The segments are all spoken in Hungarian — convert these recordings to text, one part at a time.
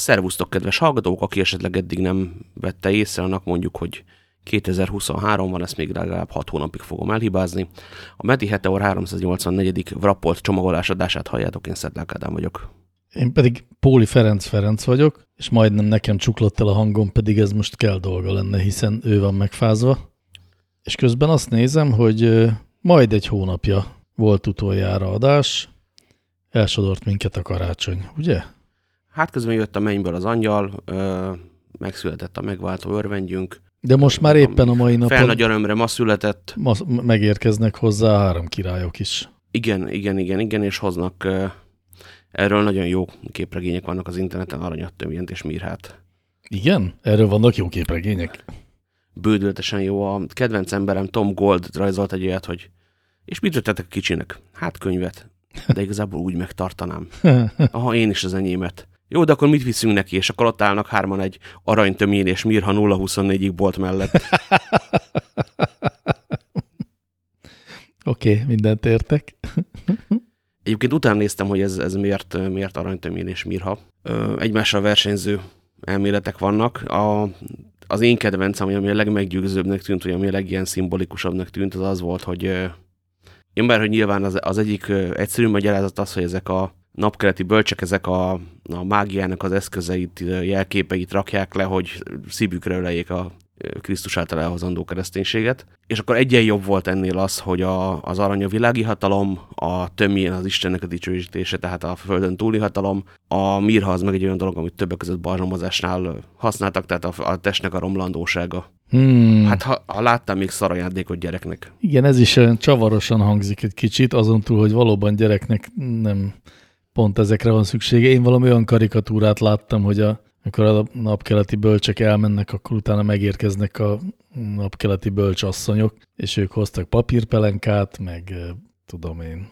Szervusztok, kedves hallgatók, aki esetleg eddig nem vette észre, annak mondjuk, hogy 2023 van, ezt még legalább 6 hónapig fogom elhibázni. A Medi Heteor 384. Wrapport csomagolás adását halljátok, én Szedlák Ádám vagyok. Én pedig Póli Ferenc Ferenc vagyok, és majdnem nekem csuklott el a hangom, pedig ez most kell dolga lenne, hiszen ő van megfázva. És közben azt nézem, hogy majd egy hónapja volt utoljára adás, elsodort minket a karácsony, ugye? Hát közben jött a mennyből az angyal, ö, megszületett a megváltó örvendjünk. De most már éppen a mai napon... Fel nagy örömre ma született. Ma megérkeznek hozzá három királyok is. Igen, igen, igen, igen, és hoznak ö, erről nagyon jó képregények vannak az interneten, Aranyat, Tömjent és Mirhát. Igen? Erről vannak jó képregények? Bődületesen jó. A kedvenc emberem Tom Gold rajzolt egy olyat, hogy és mit tettek a kicsinek? Hát könyvet. De igazából úgy megtartanám. Aha, én is az enyémet. Jó, de akkor mit viszünk neki? És akkor ott állnak hárman egy aranytömén és Mirha 024-ig bolt mellett. Oké, okay, mindent értek. Egyébként utána néztem, hogy ez, ez miért, miért aranytömén és Mirha. Egymással versenyző elméletek vannak. A, az én kedvencem, ami a legmeggyőzőbbnek tűnt, vagy ami a legilyen szimbolikusabbnak tűnt, az az volt, hogy én bár, hogy nyilván az, az egyik egyszerű magyarázat az, hogy ezek a napkeleti bölcsek ezek a, a mágiának az eszközeit, jelképeit rakják le, hogy szívükre ölejék a Krisztus által elhozandó kereszténységet. És akkor egyen jobb volt ennél az, hogy a, az arany a világi hatalom, a tömjén az Istennek a dicsőítése, tehát a földön túli hatalom, a mirha az meg egy olyan dolog, amit többek között balzsamozásnál használtak, tehát a, a testnek a romlandósága. Hmm. Hát ha, ha láttam még szarajándékot gyereknek. Igen, ez is olyan csavarosan hangzik egy kicsit, azon túl, hogy valóban gyereknek nem pont ezekre van szüksége. Én valami olyan karikatúrát láttam, hogy a, amikor a napkeleti bölcsek elmennek, akkor utána megérkeznek a napkeleti bölcsasszonyok, és ők hoztak papírpelenkát, meg tudom én,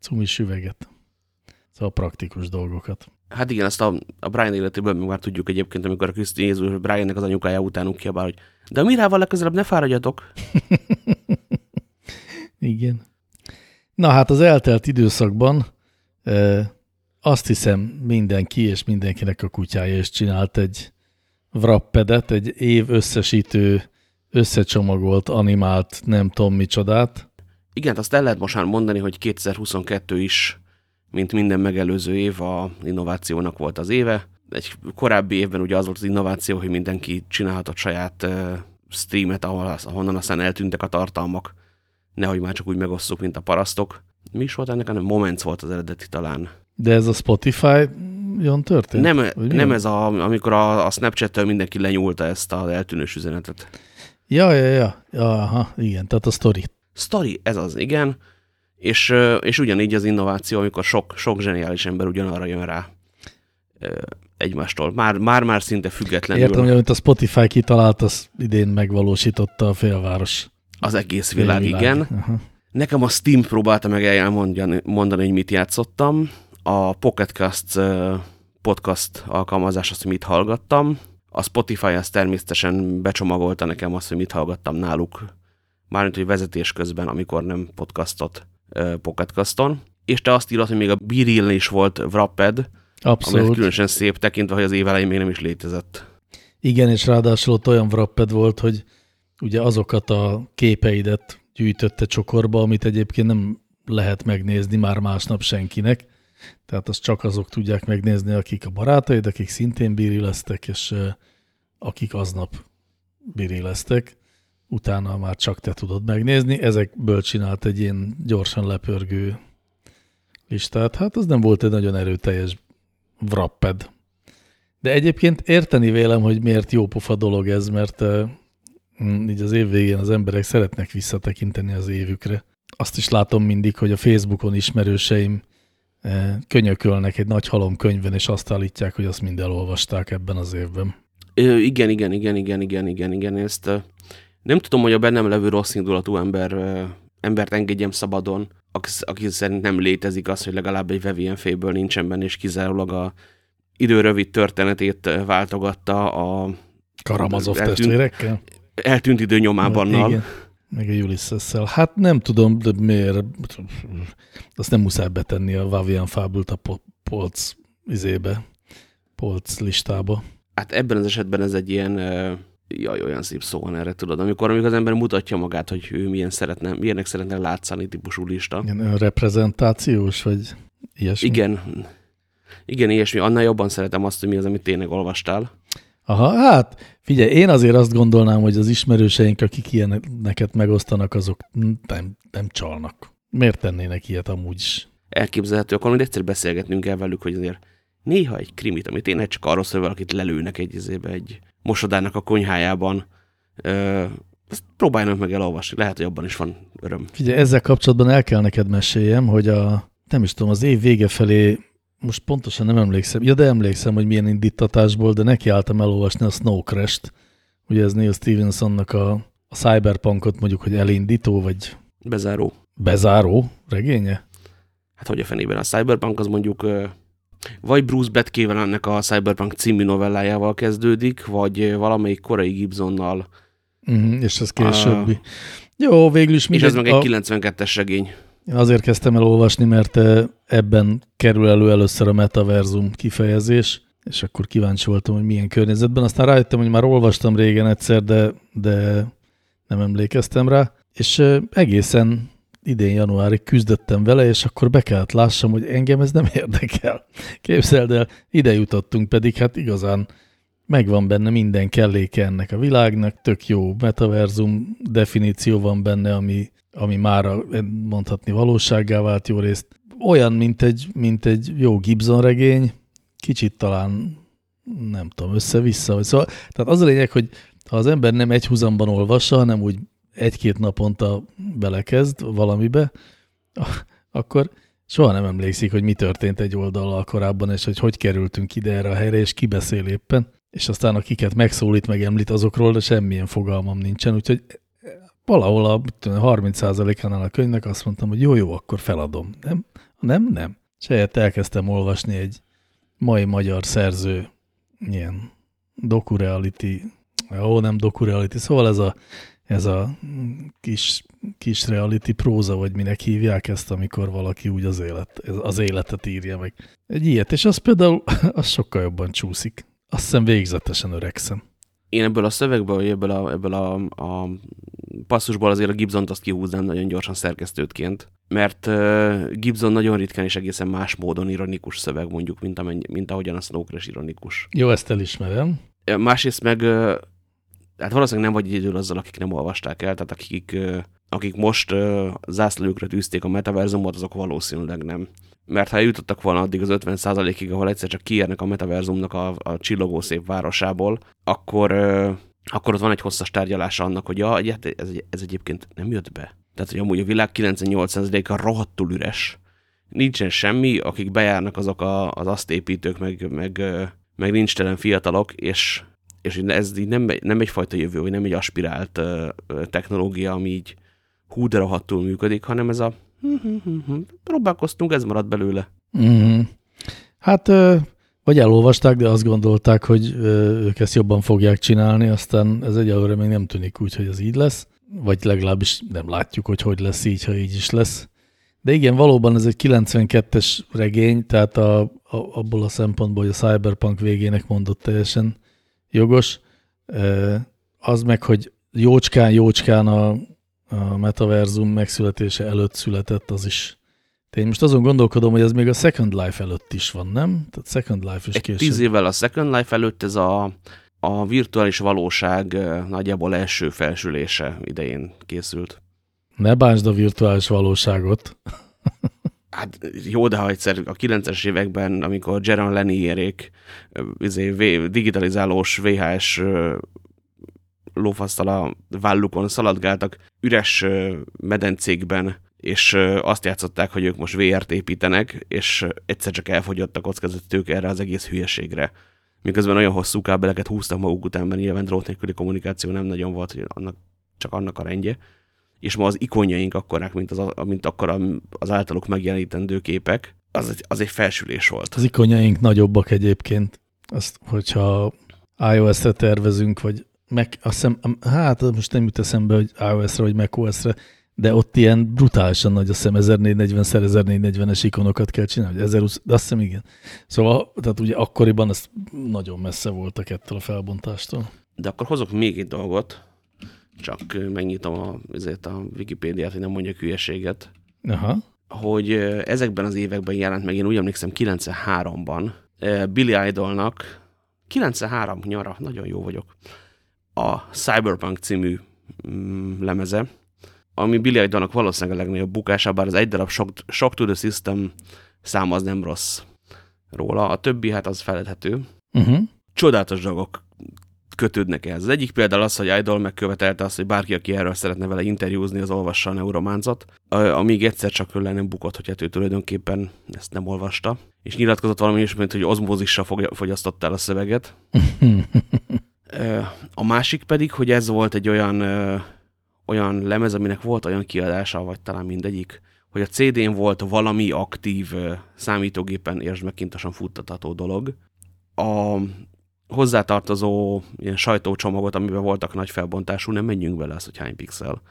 cumis üveget. Szóval praktikus dolgokat. Hát igen, ezt a, a Brian életéből mi már tudjuk egyébként, amikor a Kriszti Jézus Briannek az anyukája utánuk kiabál, hogy de a mirával legközelebb ne fáradjatok. igen. Na hát az eltelt időszakban e, azt hiszem mindenki és mindenkinek a kutyája is csinált egy wrappedet, egy év összesítő, összecsomagolt, animált, nem tudom micsodát. Igen, azt el lehet most mondani, hogy 2022 is, mint minden megelőző év, a innovációnak volt az éve. Egy korábbi évben ugye az volt az innováció, hogy mindenki csinálhatott saját streamet, ahol, ahonnan aztán eltűntek a tartalmak nehogy már csak úgy megosszuk, mint a parasztok. Mi is volt ennek, hanem Moments volt az eredeti talán. De ez a Spotify jön történt? Nem, nem ez, a, amikor a, a Snapchat-től mindenki lenyúlta ezt az eltűnős üzenetet. Ja, ja, ja, aha, igen, tehát a story. Story, ez az, igen. És, és ugyanígy az innováció, amikor sok, sok zseniális ember ugyanarra jön rá egymástól. Már, már, már szinte függetlenül. Értem, hogy amit a Spotify kitalált, az idén megvalósította a félváros. Az egész világ, világ. igen. Aha. Nekem a Steam próbálta meg elmondani, mondani, hogy mit játszottam. A Pocketcast podcast alkalmazás azt, hogy mit hallgattam. A Spotify azt természetesen becsomagolta nekem azt, hogy mit hallgattam náluk. Mármint, hogy vezetés közben, amikor nem podcastot Pocketcaston. És te azt írod, hogy még a Biril is volt Wrapped, Abszolút. Amelyet különösen szép tekintve, hogy az év elején még nem is létezett. Igen, és ráadásul ott olyan Wrapped volt, hogy ugye azokat a képeidet gyűjtötte csokorba, amit egyébként nem lehet megnézni már másnap senkinek. Tehát azt csak azok tudják megnézni, akik a barátaid, akik szintén lesztek, és akik aznap lesztek. Utána már csak te tudod megnézni. Ezekből csinált egy ilyen gyorsan lepörgő listát. Hát az nem volt egy nagyon erőteljes wrapped. De egyébként érteni vélem, hogy miért jó pofa dolog ez, mert így az év végén az emberek szeretnek visszatekinteni az évükre. Azt is látom mindig, hogy a Facebookon ismerőseim eh, könyökölnek egy nagy halom könyvben, és azt állítják, hogy azt mind elolvasták ebben az évben. Ö, igen, igen, igen, igen, igen, igen, igen, ezt nem tudom, hogy a bennem levő rossz indulatú ember, embert engedjem szabadon, aki, aki szerint nem létezik az, hogy legalább egy Vevien féből nincsen benne, és kizárólag a idő rövid történetét váltogatta a Karamazov testvérekkel? Eltűnt idő nyomában. Igen. Meg a ulysses -szel. Hát nem tudom, de miért. Azt nem muszáj betenni a Vavian Fábult a polc izébe. polc listába. Hát ebben az esetben ez egy ilyen, jaj, olyan szép szó van erre, tudod, amikor, amikor az ember mutatja magát, hogy ő milyen szeretne, milyennek szeretne látszani típusú lista. Ilyen reprezentációs, vagy ilyesmi? Igen, igen, ilyesmi. Annál jobban szeretem azt, hogy mi az, amit tényleg olvastál. Aha, hát figyelj, én azért azt gondolnám, hogy az ismerőseink, akik ilyeneket megosztanak, azok nem, nem csalnak. Miért tennének ilyet amúgy is? Elképzelhető, akkor majd egyszer beszélgetnünk kell velük, hogy azért néha egy krimit, amit én csak arról szól, valakit lelőnek egy, izébe, egy mosodának a konyhájában, ö, azt próbáljanak meg elolvasni, lehet, hogy abban is van öröm. Figyelj, ezzel kapcsolatban el kell neked meséljem, hogy a, nem is tudom, az év vége felé most pontosan nem emlékszem, ja, de emlékszem, hogy milyen indítatásból, de nekiálltam elolvasni a Snow Crash-t. Ugye ez Neil Stevensonnak a, a Cyberpunkot mondjuk, hogy elindító, vagy... Bezáró. Bezáró regénye? Hát hogy a fenében a Cyberpunk az mondjuk vagy Bruce Betkével ennek a Cyberpunk című novellájával kezdődik, vagy valamelyik korai Gibsonnal. Uh -huh, és ez későbbi. Uh, Jó, végül is És ez meg egy a... 92-es regény. Azért kezdtem el olvasni, mert ebben kerül elő először a metaverzum kifejezés, és akkor kíváncsi voltam, hogy milyen környezetben. Aztán rájöttem, hogy már olvastam régen egyszer, de, de nem emlékeztem rá. És egészen idén januárig küzdöttem vele, és akkor be kellett lássam, hogy engem ez nem érdekel. Képzeld el, ide jutottunk, pedig hát igazán megvan benne minden kelléke ennek a világnak, tök jó metaverzum definíció van benne, ami ami már mondhatni valósággá vált jó részt. Olyan, mint egy, mint egy jó Gibson regény, kicsit talán nem tudom, össze-vissza. Szóval, tehát az a lényeg, hogy ha az ember nem egy húzamban olvassa, hanem úgy egy-két naponta belekezd valamibe, akkor soha nem emlékszik, hogy mi történt egy oldallal korábban, és hogy hogy kerültünk ide erre a helyre, és ki beszél éppen. És aztán akiket megszólít, meg említ azokról, de semmilyen fogalmam nincsen, úgyhogy valahol a 30%-ánál a könyvnek azt mondtam, hogy jó-jó, akkor feladom. Nem? Nem, nem. És helyett elkezdtem olvasni egy mai magyar szerző ilyen dokureality, ó, nem dokureality, szóval ez a, ez a kis, kis reality próza, vagy minek hívják ezt, amikor valaki úgy az, élet, az életet írja meg. Egy ilyet, és az például az sokkal jobban csúszik. Azt hiszem végzetesen öregszem én ebből a szövegből, ebből a, ebből a, a passzusból azért a Gibson-t azt kihúznám nagyon gyorsan szerkesztőtként, mert uh, Gibson nagyon ritkán és egészen más módon ironikus szöveg mondjuk, mint, amennyi, mint ahogyan a Snow Crash ironikus. Jó, ezt elismerem. Másrészt meg, uh, hát valószínűleg nem vagy egyedül azzal, akik nem olvasták el, tehát akik, uh, akik most uh, zászlójukra tűzték a metaverzumot, azok valószínűleg nem mert ha eljutottak volna addig az 50%-ig, ahol egyszer csak kiérnek a metaverzumnak a, a csillogó szép városából, akkor, akkor ott van egy hosszas tárgyalása annak, hogy ja, ez, ez egyébként nem jött be. Tehát, hogy amúgy a világ 98%-a rohadtul üres. Nincsen semmi, akik bejárnak azok a, az azt építők, meg, meg, meg nincs telen fiatalok, és, és ez így nem, nem egyfajta jövő, vagy nem egy aspirált technológia, ami így hú, de rohadtul működik, hanem ez a próbálkoztunk, ez maradt belőle. Mm. Hát, vagy elolvasták, de azt gondolták, hogy ők ezt jobban fogják csinálni, aztán ez egyelőre még nem tűnik úgy, hogy ez így lesz, vagy legalábbis nem látjuk, hogy hogy lesz így, ha így is lesz. De igen, valóban ez egy 92-es regény, tehát a, a, abból a szempontból, hogy a Cyberpunk végének mondott teljesen jogos. Az meg, hogy jócskán-jócskán a, a metaverzum megszületése előtt született, az is. Én most azon gondolkodom, hogy ez még a Second Life előtt is van, nem? Tehát Second Life is Egy később. Tíz évvel a Second Life előtt ez a, a virtuális valóság nagyjából első felsülése idején készült. Ne bánsd a virtuális valóságot. Hát jó, de ha egyszer a 90-es években, amikor Jaron Lennierék izé, digitalizálós VHS lófasztal a vállukon szaladgáltak üres medencékben, és azt játszották, hogy ők most VR-t építenek, és egyszer csak elfogyott a kockázatők erre az egész hülyeségre. Miközben olyan hosszú kábeleket húztak maguk után, mert nyilván drót nélküli kommunikáció nem nagyon volt, hogy annak, csak annak a rendje. És ma az ikonjaink akkorák, mint, az, mint akkor az általuk megjelenítendő képek, az, az egy felsülés volt. Az ikonjaink nagyobbak egyébként. Azt, hogyha iOS-re tervezünk, vagy Mac, azt hiszem, hát most nem jut eszembe, hogy iOS-re vagy macOS-re, de ott ilyen brutálisan nagy, azt hiszem 1440x1440-es ikonokat kell csinálni, vagy 1020, de azt hiszem igen. Szóval, tehát ugye akkoriban ez nagyon messze voltak ettől a felbontástól. De akkor hozok még egy dolgot, csak megnyitom a, ezért a Wikipédiát, hogy nem mondjak hülyeséget. Aha. Hogy ezekben az években jelent meg, én úgy emlékszem 93-ban, Billy Idolnak 93 nyara, nagyon jó vagyok, a Cyberpunk című mm, lemeze, ami Billy Idolnak valószínűleg a legnagyobb bukása, bár az egy darab Shock, Shock to the System szám az nem rossz róla, a többi hát az feledhető. Uh Mhm. -huh. Csodálatos dolgok kötődnek ehhez. Az egyik például az, hogy Idol megkövetelte azt, hogy bárki, aki erről szeretne vele interjúzni, az olvassa a Neurománcot, amíg egyszer csak le nem bukott, hogy hát ő tulajdonképpen ezt nem olvasta. És nyilatkozott valami is, mint hogy ozmózissal fogyasztotta el a szöveget. a másik pedig, hogy ez volt egy olyan, olyan lemez, aminek volt olyan kiadása, vagy talán mindegyik, hogy a CD-n volt valami aktív számítógépen értsd megkintosan futtatható dolog. A hozzátartozó ilyen sajtócsomagot, amiben voltak nagy felbontású, nem menjünk bele az, hogy hány pixel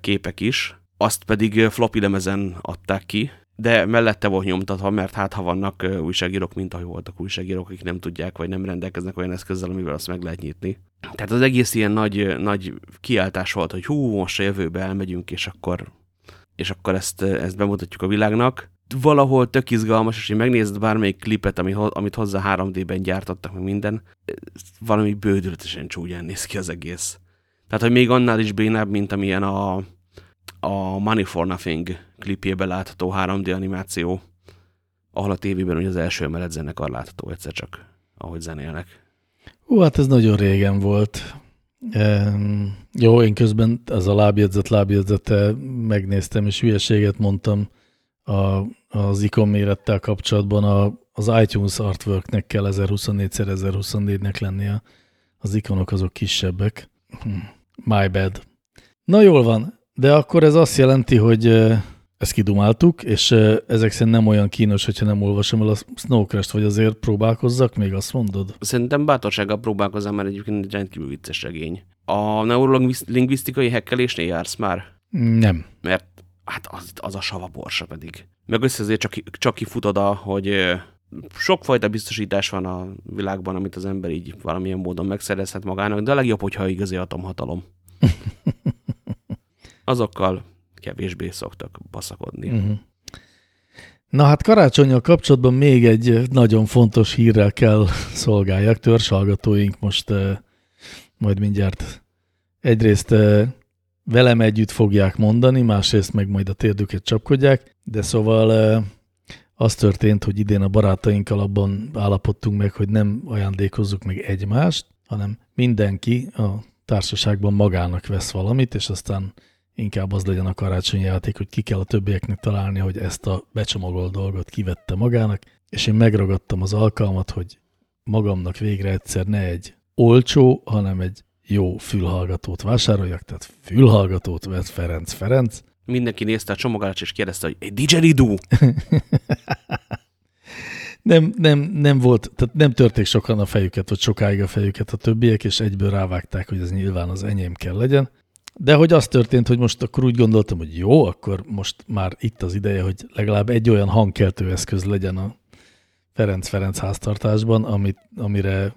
képek is. Azt pedig floppy lemezen adták ki, de mellette volt nyomtatva, mert hát ha vannak újságírók, mint ahogy voltak újságírók, akik nem tudják, vagy nem rendelkeznek olyan eszközzel, amivel azt meg lehet nyitni. Tehát az egész ilyen nagy, nagy kiáltás volt, hogy hú, most a jövőbe elmegyünk, és akkor, és akkor ezt, ezt bemutatjuk a világnak. Valahol tök izgalmas, és hogy megnézed bármelyik klipet, ami, amit hozzá 3D-ben gyártottak, meg minden, valami bődületesen csúnyán néz ki az egész. Tehát, hogy még annál is bénább, mint amilyen a, a Money for Nothing klipjében látható 3D animáció, ahol a tévében ugye az első emelet zenekar látható egyszer csak, ahogy zenélnek. Hú, hát ez nagyon régen volt. Um, jó, én közben az a lábjegyzet lábjegyzete megnéztem, és hülyeséget mondtam a, az ikon mérettel kapcsolatban. A, az iTunes artworknek kell 1024x1024-nek lennie. Az ikonok azok kisebbek. Hm, my bad. Na jól van, de akkor ez azt jelenti, hogy ezt kidumáltuk, és ezek szerint nem olyan kínos, hogyha nem olvasom el a Snow Crash-t, vagy azért próbálkozzak, még azt mondod? Szerintem bátorsággal próbálkozzam, mert egyébként egy rendkívül vicces regény. A neurolingvisztikai hekkelésnél jársz már? Nem. Mert hát az, az a sava borsa pedig. Meg össze azért csak, csak kifutod a, hogy sokfajta biztosítás van a világban, amit az ember így valamilyen módon megszerezhet magának, de a legjobb, hogyha igazi atomhatalom. Azokkal kevésbé szoktak baszakodni. Uh -huh. Na hát karácsonyjal kapcsolatban még egy nagyon fontos hírrel kell szolgáljak. Törzshallgatóink most majd mindjárt egyrészt velem együtt fogják mondani, másrészt meg majd a térdüket csapkodják, de szóval uh, az történt, hogy idén a barátainkkal abban állapodtunk meg, hogy nem ajándékozzuk meg egymást, hanem mindenki a társaságban magának vesz valamit, és aztán inkább az legyen a karácsonyi játék, hogy ki kell a többieknek találni, hogy ezt a becsomagolt dolgot kivette magának, és én megragadtam az alkalmat, hogy magamnak végre egyszer ne egy olcsó, hanem egy jó fülhallgatót vásároljak, tehát fülhallgatót vett Ferenc Ferenc. Mindenki nézte a csomagolást, és kérdezte, hogy egy didgeridoo? nem, nem, nem volt, tehát nem törték sokan a fejüket, vagy sokáig a fejüket a többiek, és egyből rávágták, hogy ez nyilván az enyém kell legyen. De hogy az történt, hogy most akkor úgy gondoltam, hogy jó, akkor most már itt az ideje, hogy legalább egy olyan hangkeltő eszköz legyen a Ferenc-Ferenc háztartásban, amit, amire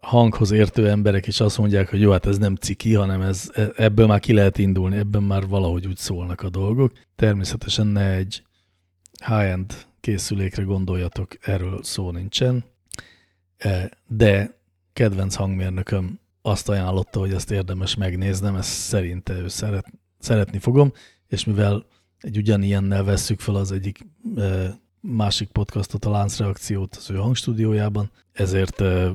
hanghoz értő emberek is azt mondják, hogy jó, hát ez nem ciki, hanem ez, ebből már ki lehet indulni, ebben már valahogy úgy szólnak a dolgok. Természetesen ne egy high-end készülékre gondoljatok, erről szó nincsen, de kedvenc hangmérnököm azt ajánlotta, hogy ezt érdemes megnéznem, ezt szerinte ő szeret, szeretni fogom, és mivel egy ugyanilyennel vesszük fel az egyik e, másik podcastot, a láncreakciót az ő hangstúdiójában, ezért e,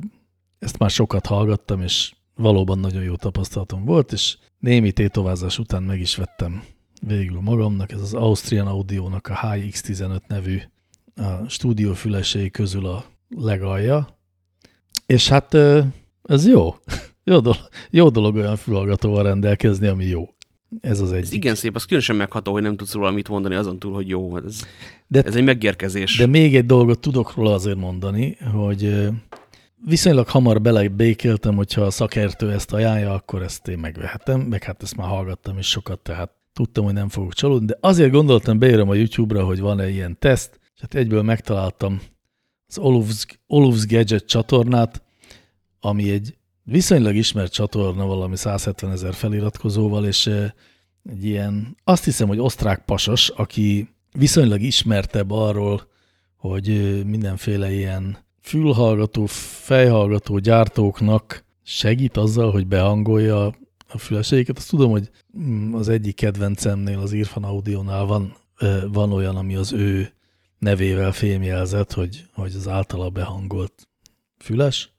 ezt már sokat hallgattam, és valóban nagyon jó tapasztalatom volt, és némi tétovázás után meg is vettem végül magamnak, ez az Austrian Audio-nak a HX15 nevű a stúdiófülesei közül a legalja, és hát ez jó. Jó dolog, jó dolog olyan fülhallgatóval rendelkezni, ami jó. Ez az egy. igen szép, az különösen megható, hogy nem tudsz róla mit mondani azon túl, hogy jó. Ez, de, ez egy megérkezés. De még egy dolgot tudok róla azért mondani, hogy viszonylag hamar belebékéltem, hogyha a szakértő ezt ajánlja, akkor ezt én megvehetem, meg hát ezt már hallgattam is sokat, tehát tudtam, hogy nem fogok csalódni, de azért gondoltam, beírom a YouTube-ra, hogy van-e ilyen teszt, és hát egyből megtaláltam az Olufs, Olufs Gadget csatornát, ami egy viszonylag ismert csatorna, valami 170 ezer feliratkozóval, és egy ilyen, azt hiszem, hogy osztrák pasas, aki viszonylag ismertebb arról, hogy mindenféle ilyen fülhallgató, fejhallgató gyártóknak segít azzal, hogy behangolja a füleseiket. Azt tudom, hogy mm, az egyik kedvencemnél, az Irfan Audionál van, van olyan, ami az ő nevével fémjelzett, hogy, hogy az általa behangolt füles.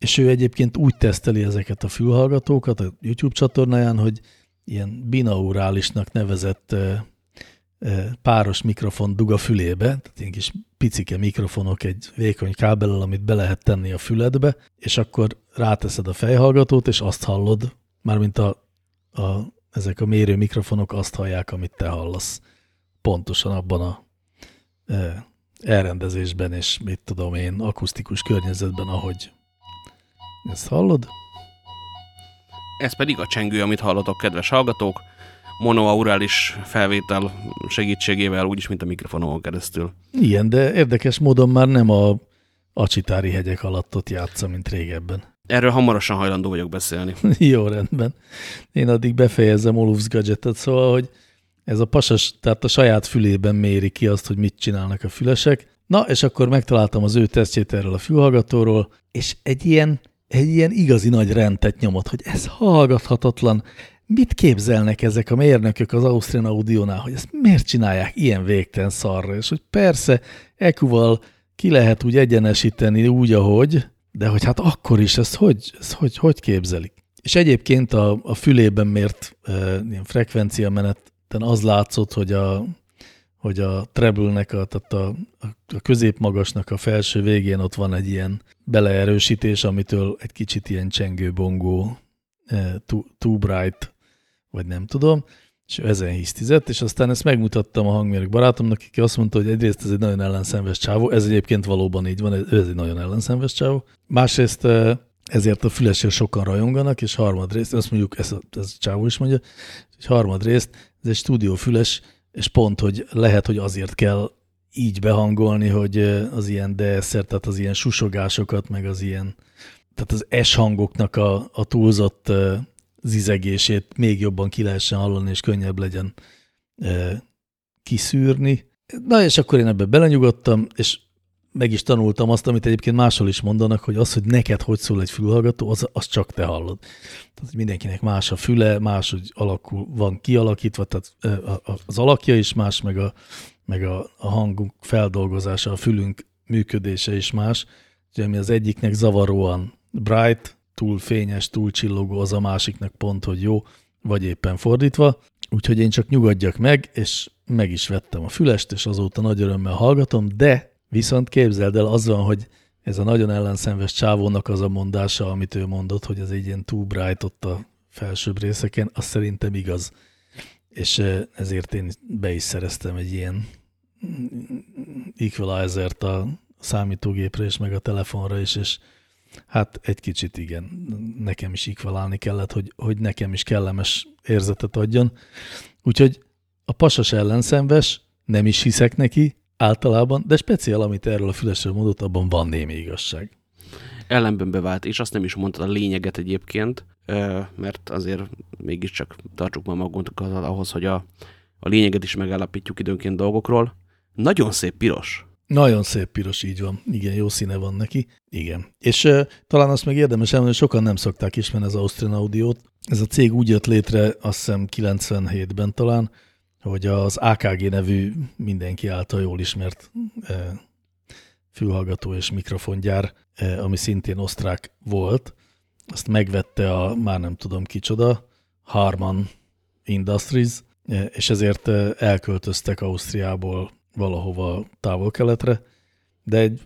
És ő egyébként úgy teszteli ezeket a fülhallgatókat a YouTube csatornáján, hogy ilyen binaurálisnak nevezett páros mikrofon dug a fülébe, tehát ilyen kis picike mikrofonok egy vékony kábellel, amit be lehet tenni a füledbe, és akkor ráteszed a fejhallgatót, és azt hallod, mármint a, a, ezek a mérő mikrofonok azt hallják, amit te hallasz. Pontosan abban a e, elrendezésben, és mit tudom én, akusztikus környezetben, ahogy ezt hallod. Ez pedig a csengő, amit hallotok, kedves hallgatók monoaurális felvétel segítségével, úgyis, mint a mikrofonon keresztül. Igen, de érdekes módon már nem a acsitári hegyek alatt ott játsza, mint régebben. Erről hamarosan hajlandó vagyok beszélni. Jó, rendben. Én addig befejezem Olufs gadgetet, szóval, hogy ez a pasas, tehát a saját fülében méri ki azt, hogy mit csinálnak a fülesek. Na, és akkor megtaláltam az ő tesztjét erről a fülhallgatóról, és egy ilyen, egy ilyen igazi nagy rendet nyomott, hogy ez hallgathatatlan, mit képzelnek ezek a mérnökök az Austrian Audionál, hogy ezt miért csinálják ilyen végtelen szarra, és hogy persze EQ-val ki lehet úgy egyenesíteni úgy, ahogy, de hogy hát akkor is ezt hogy, ezt hogy, hogy képzelik. És egyébként a, a fülében mért e, ilyen frekvencia meneten az látszott, hogy a, hogy a treble-nek, a, tehát a, a középmagasnak a felső végén ott van egy ilyen beleerősítés, amitől egy kicsit ilyen csengő-bongó, e, too, too bright vagy nem tudom, és ezen hisztizett, és aztán ezt megmutattam a hangmérnök barátomnak, aki azt mondta, hogy egyrészt ez egy nagyon ellenszenves csávó, ez egyébként valóban így van, ez egy nagyon ellenszenves csávó. Másrészt ezért a fülesért sokan rajonganak, és harmadrészt, azt mondjuk, ez ez a csávó is mondja, és harmadrészt ez egy stúdiófüles, és pont, hogy lehet, hogy azért kell így behangolni, hogy az ilyen DSR, tehát az ilyen susogásokat, meg az ilyen, tehát az S hangoknak a, a túlzott zizegését még jobban ki lehessen hallani, és könnyebb legyen kiszűrni. Na és akkor én ebbe belenyugodtam, és meg is tanultam azt, amit egyébként máshol is mondanak, hogy az, hogy neked hogy szól egy fülhallgató, az, az csak te hallod. Tehát hogy mindenkinek más a füle, más, hogy alakul, van kialakítva, tehát az alakja is más, meg a, meg a, a hangunk feldolgozása, a fülünk működése is más. Ugye, ami az egyiknek zavaróan bright, túl fényes, túl csillogó, az a másiknak pont, hogy jó, vagy éppen fordítva. Úgyhogy én csak nyugodjak meg, és meg is vettem a fülest, és azóta nagy örömmel hallgatom, de viszont képzeld el, az van, hogy ez a nagyon ellenszenves csávónak az a mondása, amit ő mondott, hogy ez egy ilyen too bright ott a felsőbb részeken, az szerintem igaz. És ezért én be is szereztem egy ilyen equalizer-t a számítógépre és meg a telefonra is, és Hát egy kicsit igen, nekem is ikvalálni kellett, hogy, hogy nekem is kellemes érzetet adjon. Úgyhogy a pasas ellenszenves, nem is hiszek neki általában, de speciál, amit erről a fülesről mondott, abban van némi igazság. Ellenben bevált, és azt nem is mondtad a lényeget egyébként, mert azért mégiscsak tartsuk ma magunkat ahhoz, hogy a, a lényeget is megállapítjuk időnként dolgokról. Nagyon szép piros. Nagyon szép piros, így van. Igen, jó színe van neki. Igen. És uh, talán azt meg érdemes elmondani, hogy sokan nem szokták ismerni az Austrian Audiót. Ez a cég úgy jött létre, azt hiszem 97-ben talán, hogy az AKG nevű mindenki által jól ismert uh, fülhallgató és mikrofongyár, uh, ami szintén osztrák volt, azt megvette a, már nem tudom kicsoda, Harman Industries, és ezért elköltöztek Ausztriából valahova távol-keletre, de egy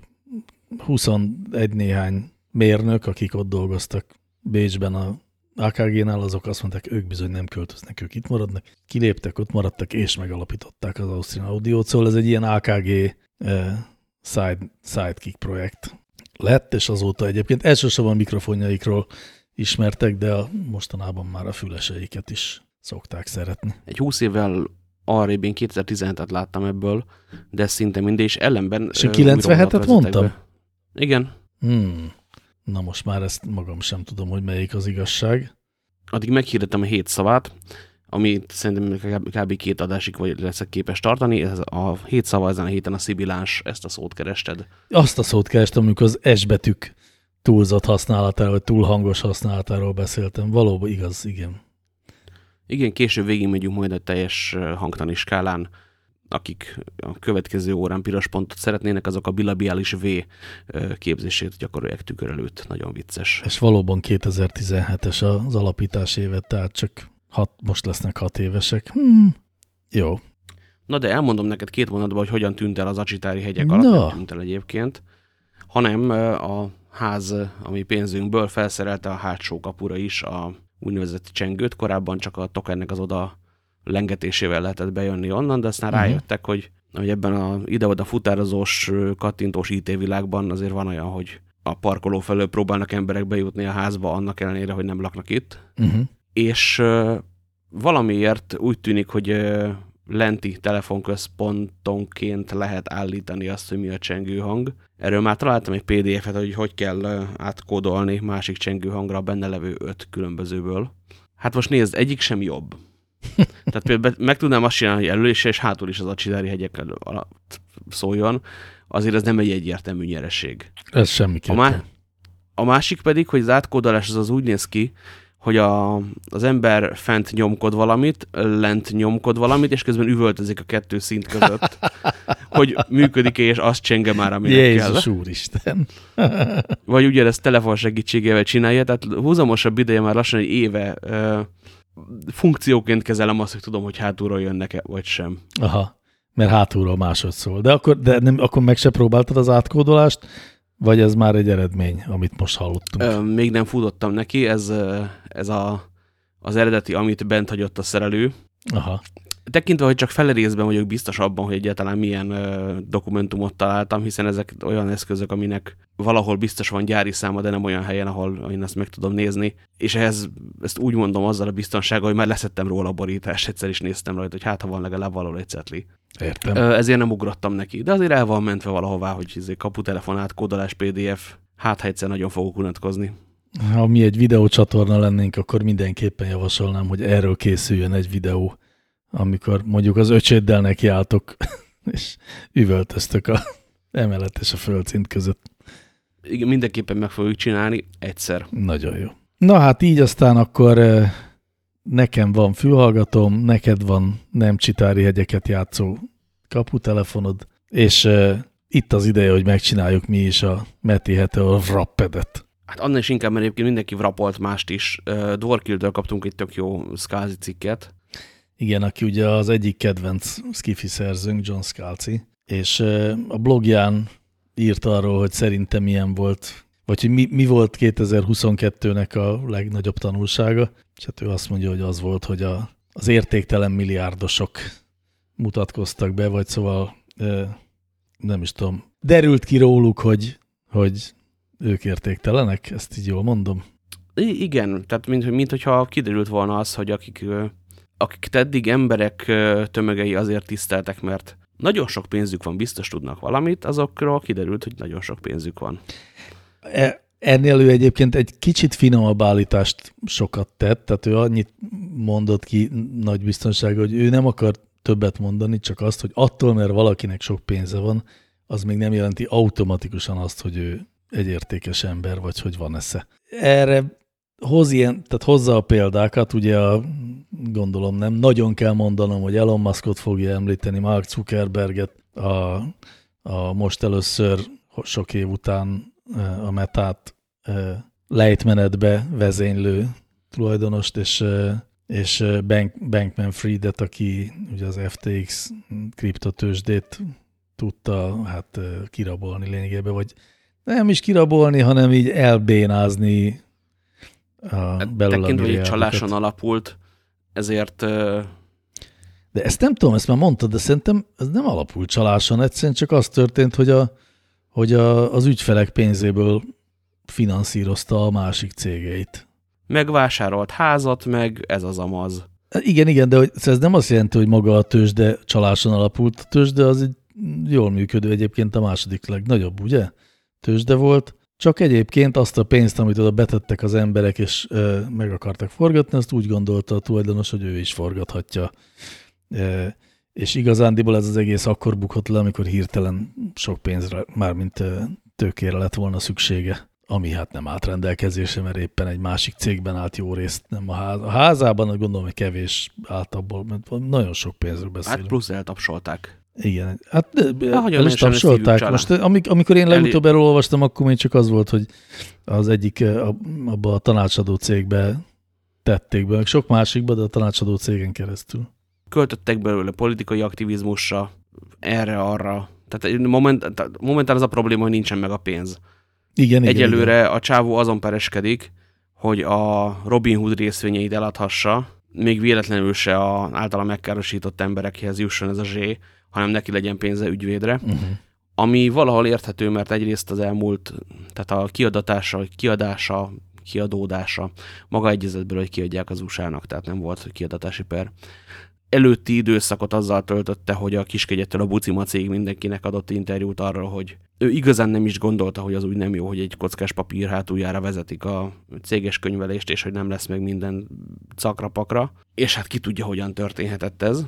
21 néhány mérnök, akik ott dolgoztak Bécsben a AKG-nál, azok azt mondták, ők bizony nem költöznek, ők itt maradnak. Kiléptek, ott maradtak, és megalapították az Austrian Audio-t, szóval ez egy ilyen AKG eh, side, sidekick projekt lett, és azóta egyébként elsősorban mikrofonjaikról ismertek, de a, mostanában már a füleseiket is szokták szeretni. Egy 20 évvel arrébb én 2017-et láttam ebből, de szinte mindig, és ellenben... És 97-et mondtam? Be. Igen. Hmm. Na most már ezt magam sem tudom, hogy melyik az igazság. Addig meghirdettem a hét szavát, amit szerintem kb. két adásig vagy leszek képes tartani. Ez a hét szava ezen a héten a szibiláns, ezt a szót kerested. Azt a szót kerestem, amikor az S betűk túlzott használatáról, vagy túl hangos használatáról beszéltem. Valóban igaz, igen. Igen, később végigmegyünk majd a teljes hangtani skálán. Akik a következő órán piros pontot szeretnének, azok a bilabiális V képzését gyakorolják tükör előtt. Nagyon vicces. És valóban 2017-es az alapítás évet, tehát csak hat, most lesznek hat évesek. Hmm. Jó. Na de elmondom neked két mondatban, hogy hogyan tűnt el az acsitári hegyek alatt, no. tűnt el egyébként, hanem a ház, ami pénzünkből felszerelte a hátsó kapura is a úgynevezett csengőt. Korábban csak a tokennek az oda lengetésével lehetett bejönni onnan, de aztán uh mhm. -huh. rájöttek, hogy, hogy ebben a ide-oda futározós, kattintós IT világban azért van olyan, hogy a parkoló felől próbálnak emberek bejutni a házba, annak ellenére, hogy nem laknak itt. Uh mhm. -huh. És uh, valamiért úgy tűnik, hogy uh, lenti telefonközpontonként lehet állítani azt, hogy mi a csengő hang. Erről már találtam egy PDF-et, hogy hogy kell átkódolni másik csengő hangra a benne levő öt különbözőből. Hát most nézd, egyik sem jobb. Tehát például meg tudnám azt csinálni, hogy elő is és hátul is az a csidári hegyek alatt szóljon, azért ez nem egy egyértelmű nyereség. Ez semmiképpen. A, má a másik pedig, hogy az átkódolás az, az úgy néz ki, hogy a, az ember fent nyomkod valamit, lent nyomkod valamit, és közben üvöltözik a kettő szint között, hogy működik-e, és azt csenge már, aminek Jézus kell. úristen! Vagy ugye ezt telefon segítségével csinálja, tehát húzamosabb ideje már lassan egy éve funkcióként kezelem azt, hogy tudom, hogy hátulról jönnek-e, vagy sem. Aha, mert hátulról másod szól. De akkor, de nem, akkor meg se próbáltad az átkódolást, vagy ez már egy eredmény, amit most hallottunk? Ö, még nem futottam neki, ez, ez a, az eredeti, amit bent hagyott a szerelő. Aha. Tekintve, hogy csak felerészben vagyok biztos abban, hogy egyáltalán milyen ö, dokumentumot találtam, hiszen ezek olyan eszközök, aminek valahol biztos van gyári száma, de nem olyan helyen, ahol én ezt meg tudom nézni. És ehhez ezt úgy mondom azzal a biztonsággal, hogy már leszettem róla a borítást, egyszer is néztem rajta, hogy hát ha van legalább valahol egy cetli. Értem. Ezért nem ugrottam neki. De azért el van mentve valahová, hogy izé kaputelefonát, kódolás, PDF. Hát, ha egyszer nagyon fogok unatkozni. Ha mi egy videócsatorna lennénk, akkor mindenképpen javasolnám, hogy erről készüljön egy videó, amikor mondjuk az öcséddel nekiálltok, és üvöltöztök a emelet és a földszint között. Igen, mindenképpen meg fogjuk csinálni egyszer. Nagyon jó. Na hát így aztán akkor nekem van fülhallgatóm, neked van nem csitári hegyeket játszó kaputelefonod, és uh, itt az ideje, hogy megcsináljuk mi is a Meti Heteor wrappedet. Hát annál is inkább, mert egyébként mindenki wrapolt mást is. Uh, Dwarkildől kaptunk egy tök jó Scalzi cikket. Igen, aki ugye az egyik kedvenc skifi szerzőnk, John Scalzi, és a blogján írt arról, hogy szerintem milyen volt, vagy hogy mi, mi volt 2022-nek a legnagyobb tanulsága, és hát ő azt mondja, hogy az volt, hogy a, az értéktelen milliárdosok mutatkoztak be, vagy szóval nem is tudom, derült ki róluk, hogy, hogy ők értéktelenek, ezt így jól mondom. I igen, tehát mint, mint hogyha kiderült volna az, hogy akik, akik eddig emberek tömegei azért tiszteltek, mert nagyon sok pénzük van, biztos tudnak valamit, azokról kiderült, hogy nagyon sok pénzük van. E, ennél ő egyébként egy kicsit finomabb állítást sokat tett, tehát ő annyit mondott ki nagy biztonság, hogy ő nem akar többet mondani, csak azt, hogy attól, mert valakinek sok pénze van, az még nem jelenti automatikusan azt, hogy ő egy értékes ember, vagy hogy van esze. Erre hoz ilyen, tehát hozza a példákat, ugye a, gondolom nem, nagyon kell mondanom, hogy Elon Muskot fogja említeni, Mark Zuckerberget, a, a most először sok év után a metát lejtmenetbe vezénylő tulajdonost, és, és Bank, Bankman Friedet, aki ugye az FTX kriptotősdét tudta hát kirabolni lényegében, vagy nem is kirabolni, hanem így elbénázni a hát, belül Tekintve, hogy csaláson alapult, ezért... De ezt nem tudom, ezt már mondtad, de szerintem ez nem alapult csaláson, egyszerűen csak az történt, hogy, a, hogy a, az ügyfelek pénzéből finanszírozta a másik cégeit. Megvásárolt házat, meg ez az amaz. Igen, igen, de ez nem azt jelenti, hogy maga a tőzsde csaláson alapult. A tőzsde az egy jól működő egyébként a második legnagyobb, ugye? Tőzsde volt, csak egyébként azt a pénzt, amit oda betettek az emberek, és ö, meg akartak forgatni, azt úgy gondolta a tulajdonos, hogy ő is forgathatja. E, és igazándiból ez az egész akkor bukott le, amikor hirtelen sok pénzre, mármint tőkére lett volna szüksége, ami hát nem állt rendelkezésre, mert éppen egy másik cégben állt jó részt, nem a, ház, a házában, gondolom, hogy kevés állt abból, mert nagyon sok pénzről beszélünk. Hát plusz eltapsolták. Igen, hát el is tapsolták. Most amikor én legutóbb erről olvastam, akkor még csak az volt, hogy az egyik abba a tanácsadó cégbe tették be, sok másikba, de a tanácsadó cégen keresztül. Költöttek belőle politikai aktivizmusra, erre, arra. Tehát moment, momentán az a probléma, hogy nincsen meg a pénz. Igen, Egyelőre igen. a csávó azon pereskedik, hogy a Robin Hood részvényeit eladhassa, még véletlenül se a általa megkárosított emberekhez jusson ez a zsé, hanem neki legyen pénze ügyvédre. Uh -huh. Ami valahol érthető, mert egyrészt az elmúlt, tehát a kiadatása, kiadása, kiadódása, maga egyezetből, hogy kiadják az USA-nak, tehát nem volt kiadatási per. Előtti időszakot azzal töltötte, hogy a kiskegyettől a Bucima cég mindenkinek adott interjút arról, hogy ő igazán nem is gondolta, hogy az úgy nem jó, hogy egy kockás papír hátuljára vezetik a céges könyvelést, és hogy nem lesz meg minden cakrapakra. És hát ki tudja, hogyan történhetett ez.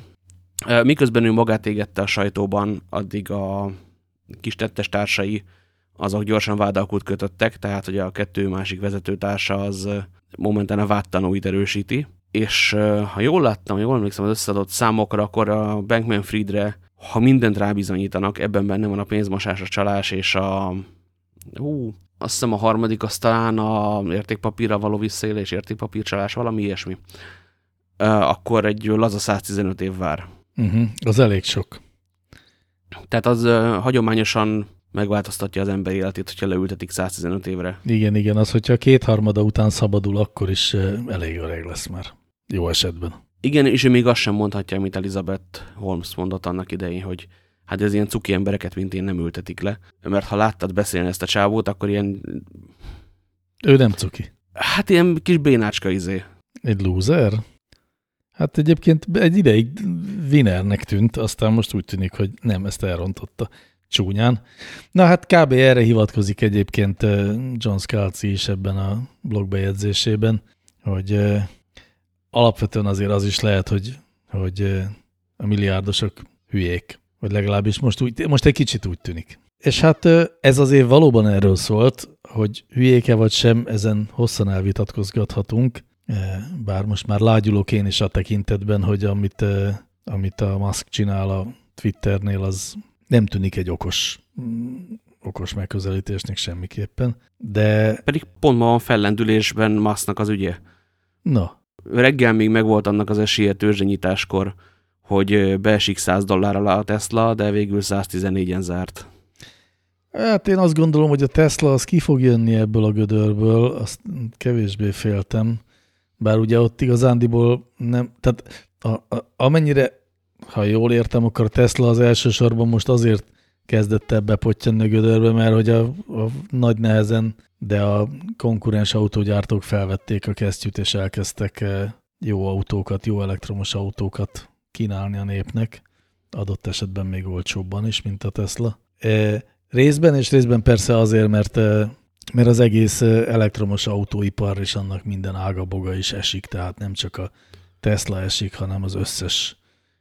Miközben ő magát égette a sajtóban, addig a kis tettes társai azok gyorsan vádalkút kötöttek, tehát hogy a kettő másik vezetőtársa az momentán a vádtanúit erősíti, és ha jól láttam, jól emlékszem az összeadott számokra, akkor a Bankman Friedre, ha mindent rábizonyítanak, ebben benne van a pénzmosás, a csalás és a... Hú, azt hiszem a harmadik az talán a értékpapírra való visszaélés, értékpapírcsalás, valami ilyesmi. Akkor egy laza 115 év vár. Uh mhm, -huh, az elég sok. Tehát az uh, hagyományosan megváltoztatja az ember életét, hogyha leültetik 115 évre. Igen, igen, az, hogyha kétharmada után szabadul, akkor is uh, elég öreg lesz már. Jó esetben. Igen, és ő még azt sem mondhatja, amit Elizabeth Holmes mondott annak idején, hogy hát ez ilyen cuki embereket, mint én nem ültetik le. Mert ha láttad beszélni ezt a csávót, akkor ilyen... Ő nem cuki. Hát ilyen kis bénácska izé. Egy loser? Hát egyébként egy ideig winnernek tűnt, aztán most úgy tűnik, hogy nem, ezt elrontotta csúnyán. Na hát kb. erre hivatkozik egyébként John Scalzi is ebben a blogbejegyzésében, hogy alapvetően azért az is lehet, hogy, hogy a milliárdosok hülyék, vagy legalábbis most, úgy, most egy kicsit úgy tűnik. És hát ez azért valóban erről szólt, hogy hülyéke vagy sem, ezen hosszan elvitatkozgathatunk, bár most már lágyulok én is a tekintetben, hogy amit, amit a Musk csinál a Twitternél, az nem tűnik egy okos, mm, okos megközelítésnek semmiképpen, de... Pedig pont ma van fellendülésben Musknak az ügye. Na. Reggel még megvolt annak az esélye tőzsdenyításkor, hogy beesik 100 dollár alá a Tesla, de végül 114-en zárt. Hát én azt gondolom, hogy a Tesla az ki fog jönni ebből a gödörből, azt kevésbé féltem. Bár ugye ott igazándiból nem, tehát a, a, amennyire, ha jól értem, akkor Tesla az elsősorban most azért kezdett ebbe pottyanni a gödörbe, mert hogy a, a nagy nehezen, de a konkurens autógyártók felvették a kesztyűt, és elkezdtek eh, jó autókat, jó elektromos autókat kínálni a népnek, adott esetben még olcsóbban is, mint a Tesla. E, részben, és részben persze azért, mert e, mert az egész elektromos autóipar és annak minden ágaboga is esik, tehát nem csak a Tesla esik, hanem az összes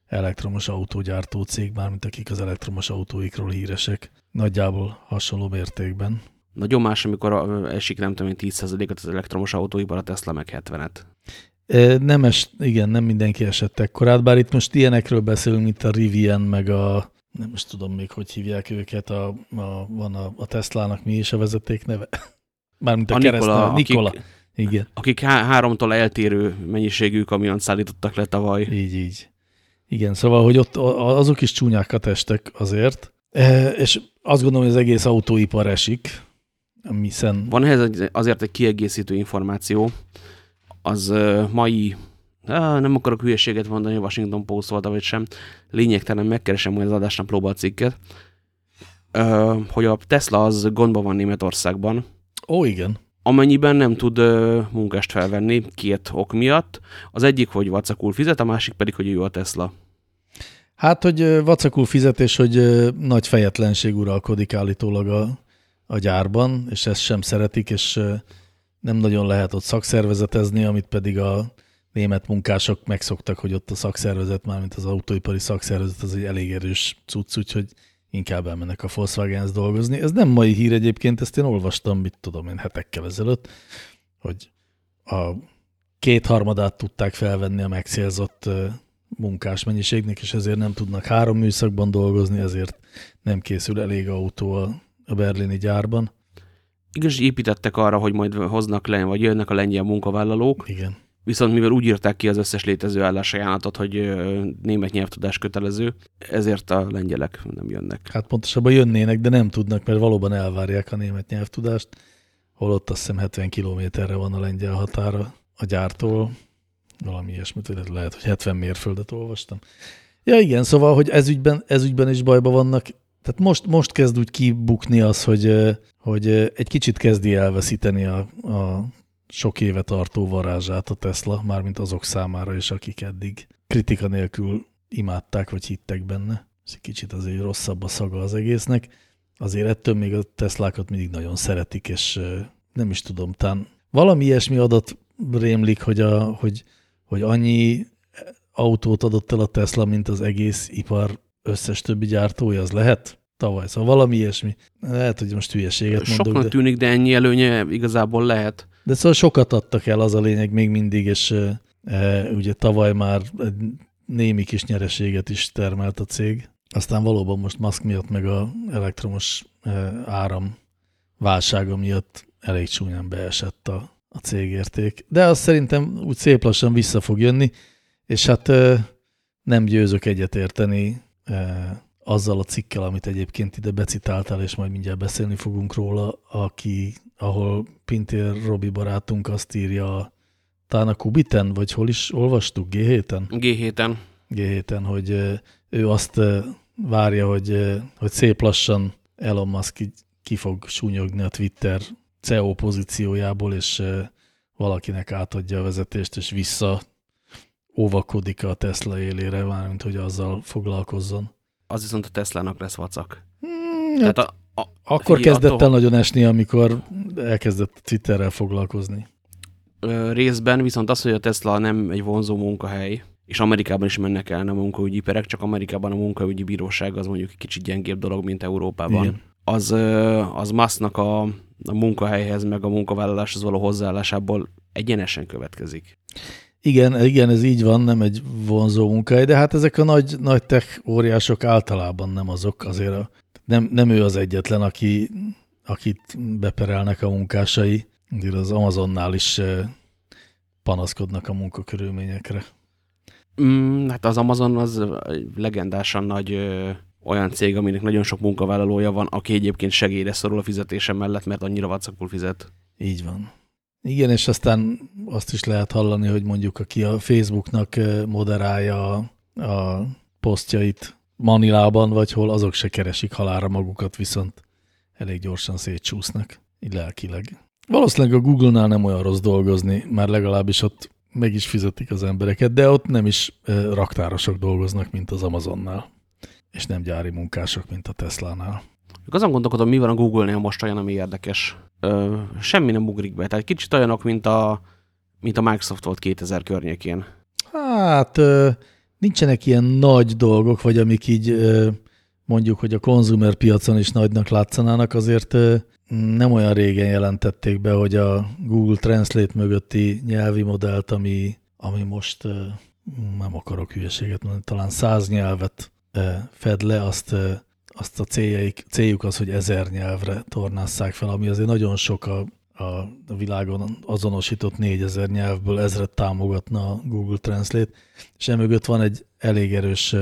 elektromos autógyártó cég, mármint akik az elektromos autóikról híresek, nagyjából hasonló mértékben. Nagyon más, amikor esik nem tudom, 10%-ot az elektromos autóipar, a Tesla meg 70-et. Nem es, igen, nem mindenki esett ekkorát, bár itt most ilyenekről beszélünk, mint a Rivian, meg a nem is tudom még, hogy hívják őket, a, a, van a, a Teslának mi is a vezeték neve? Mármint a, a Nikola. Nikola. Akik, Igen. Akik há háromtól eltérő mennyiségű kamiont szállítottak le tavaly. Így, így. Igen, szóval, hogy ott azok is csúnyák a testek azért, e, és azt gondolom, hogy az egész autóipar esik, hiszen... Van ehhez azért egy kiegészítő információ, az mai Ah, nem akarok hülyeséget mondani, Washington Post volt, vagy sem. Lényegtelen megkeresem majd az adásnaplóba a cikket. Uh, hogy a Tesla az gondban van Németországban. Ó, igen. amennyiben nem tud munkást felvenni két ok miatt. Az egyik, hogy vacakul fizet, a másik pedig, hogy ő a Tesla. Hát, hogy vacakul fizet, és hogy nagy fejetlenség uralkodik állítólag a, a gyárban, és ezt sem szeretik, és nem nagyon lehet ott szakszervezetezni, amit pedig a német munkások megszoktak, hogy ott a szakszervezet, mármint az autóipari szakszervezet, az egy elég erős cucc, úgyhogy inkább elmennek a Volkswagen dolgozni. Ez nem mai hír egyébként, ezt én olvastam, mit tudom én, hetekkel ezelőtt, hogy a kétharmadát tudták felvenni a megszélzott munkás mennyiségnek, és ezért nem tudnak három műszakban dolgozni, ezért nem készül elég autó a, a berlini gyárban. Igaz, építettek arra, hogy majd hoznak le, vagy jönnek a lengyel munkavállalók. Igen. Viszont mivel úgy írták ki az összes létező állásajánlatot, hogy német nyelvtudás kötelező, ezért a lengyelek nem jönnek. Hát pontosabban jönnének, de nem tudnak, mert valóban elvárják a német nyelvtudást, holott azt hiszem 70 kilométerre van a lengyel határa a gyártól, valami ilyesmit, lehet, hogy 70 mérföldet olvastam. Ja igen, szóval, hogy ezügyben, ezügyben is bajba vannak. Tehát most, most kezd úgy kibukni az, hogy, hogy egy kicsit kezdi elveszíteni a, a sok éve tartó varázsát a Tesla, mármint azok számára is, akik eddig kritika nélkül imádták, vagy hittek benne. És egy kicsit azért rosszabb a szaga az egésznek. Azért ettől még a Teslákat mindig nagyon szeretik, és nem is tudom, talán valami ilyesmi adat rémlik, hogy, a, hogy, hogy annyi autót adott el a Tesla, mint az egész ipar összes többi gyártója, az lehet? Tavaly, szóval valami ilyesmi. Lehet, hogy most hülyeséget mondok. Soknak de... tűnik, de ennyi előnye igazából lehet. De szóval sokat adtak el, az a lényeg még mindig, és e, ugye tavaly már némi kis nyereséget is termelt a cég. Aztán valóban most maszk miatt, meg a elektromos e, áram válsága miatt elég csúnyán beesett a, a cégérték. De azt szerintem úgy szép lassan vissza fog jönni, és hát e, nem győzök egyetérteni e, azzal a cikkel, amit egyébként ide becitáltál, és majd mindjárt beszélni fogunk róla, aki, ahol Pintér Robi barátunk azt írja, talán a Kubiten, vagy hol is olvastuk, G7-en? G7-en. G7-en, hogy ő azt várja, hogy, hogy szép lassan Elon Musk ki fog súnyogni a Twitter CEO pozíciójából, és valakinek átadja a vezetést, és vissza óvakodik a Tesla élére, mármint hogy azzal foglalkozzon az viszont a Teslának lesz vacak. Hmm, Tehát hát a, a, akkor kezdett attól, el nagyon esni, amikor elkezdett Twitterrel foglalkozni. Részben viszont az, hogy a Tesla nem egy vonzó munkahely, és Amerikában is mennek el a munkaügyi perek, csak Amerikában a munkaügyi bíróság az mondjuk egy kicsit gyengébb dolog, mint Európában. Igen. Az, az Musknak a, a munkahelyhez, meg a munkavállaláshoz való hozzáállásából egyenesen következik. Igen, igen, ez így van, nem egy vonzó munkahely, de hát ezek a nagy, nagy tech óriások általában nem azok, azért a, nem, nem ő az egyetlen, aki, akit beperelnek a munkásai, az Amazonnál is panaszkodnak a munkakörülményekre. Mm, hát az Amazon az legendásan nagy ö, olyan cég, aminek nagyon sok munkavállalója van, aki egyébként segélyre szorul a fizetése mellett, mert annyira vacakul fizet. Így van. Igen, és aztán azt is lehet hallani, hogy mondjuk aki a Facebooknak moderálja a, a posztjait Manilában, vagy hol, azok se keresik halára magukat, viszont elég gyorsan szétcsúsznak, így lelkileg. Valószínűleg a Google-nál nem olyan rossz dolgozni, már legalábbis ott meg is fizetik az embereket, de ott nem is raktárosok dolgoznak, mint az Amazonnál, és nem gyári munkások, mint a Tesla-nál. Azon gondolkodom, mi van a Google-nél most olyan, ami érdekes. Ö, semmi nem ugrik be. Tehát kicsit olyanok, mint a, mint a Microsoft volt 2000 környékén. Hát nincsenek ilyen nagy dolgok, vagy amik így mondjuk, hogy a konzumer piacon is nagynak látszanának, azért nem olyan régen jelentették be, hogy a Google Translate mögötti nyelvi modellt, ami, ami most nem akarok hülyeséget mondani, talán száz nyelvet fed le, azt azt a céljaik, céljuk az, hogy ezer nyelvre tornásszák fel, ami azért nagyon sok a, a világon azonosított négyezer nyelvből ezret támogatna a Google Translate, és emögött van egy elég erős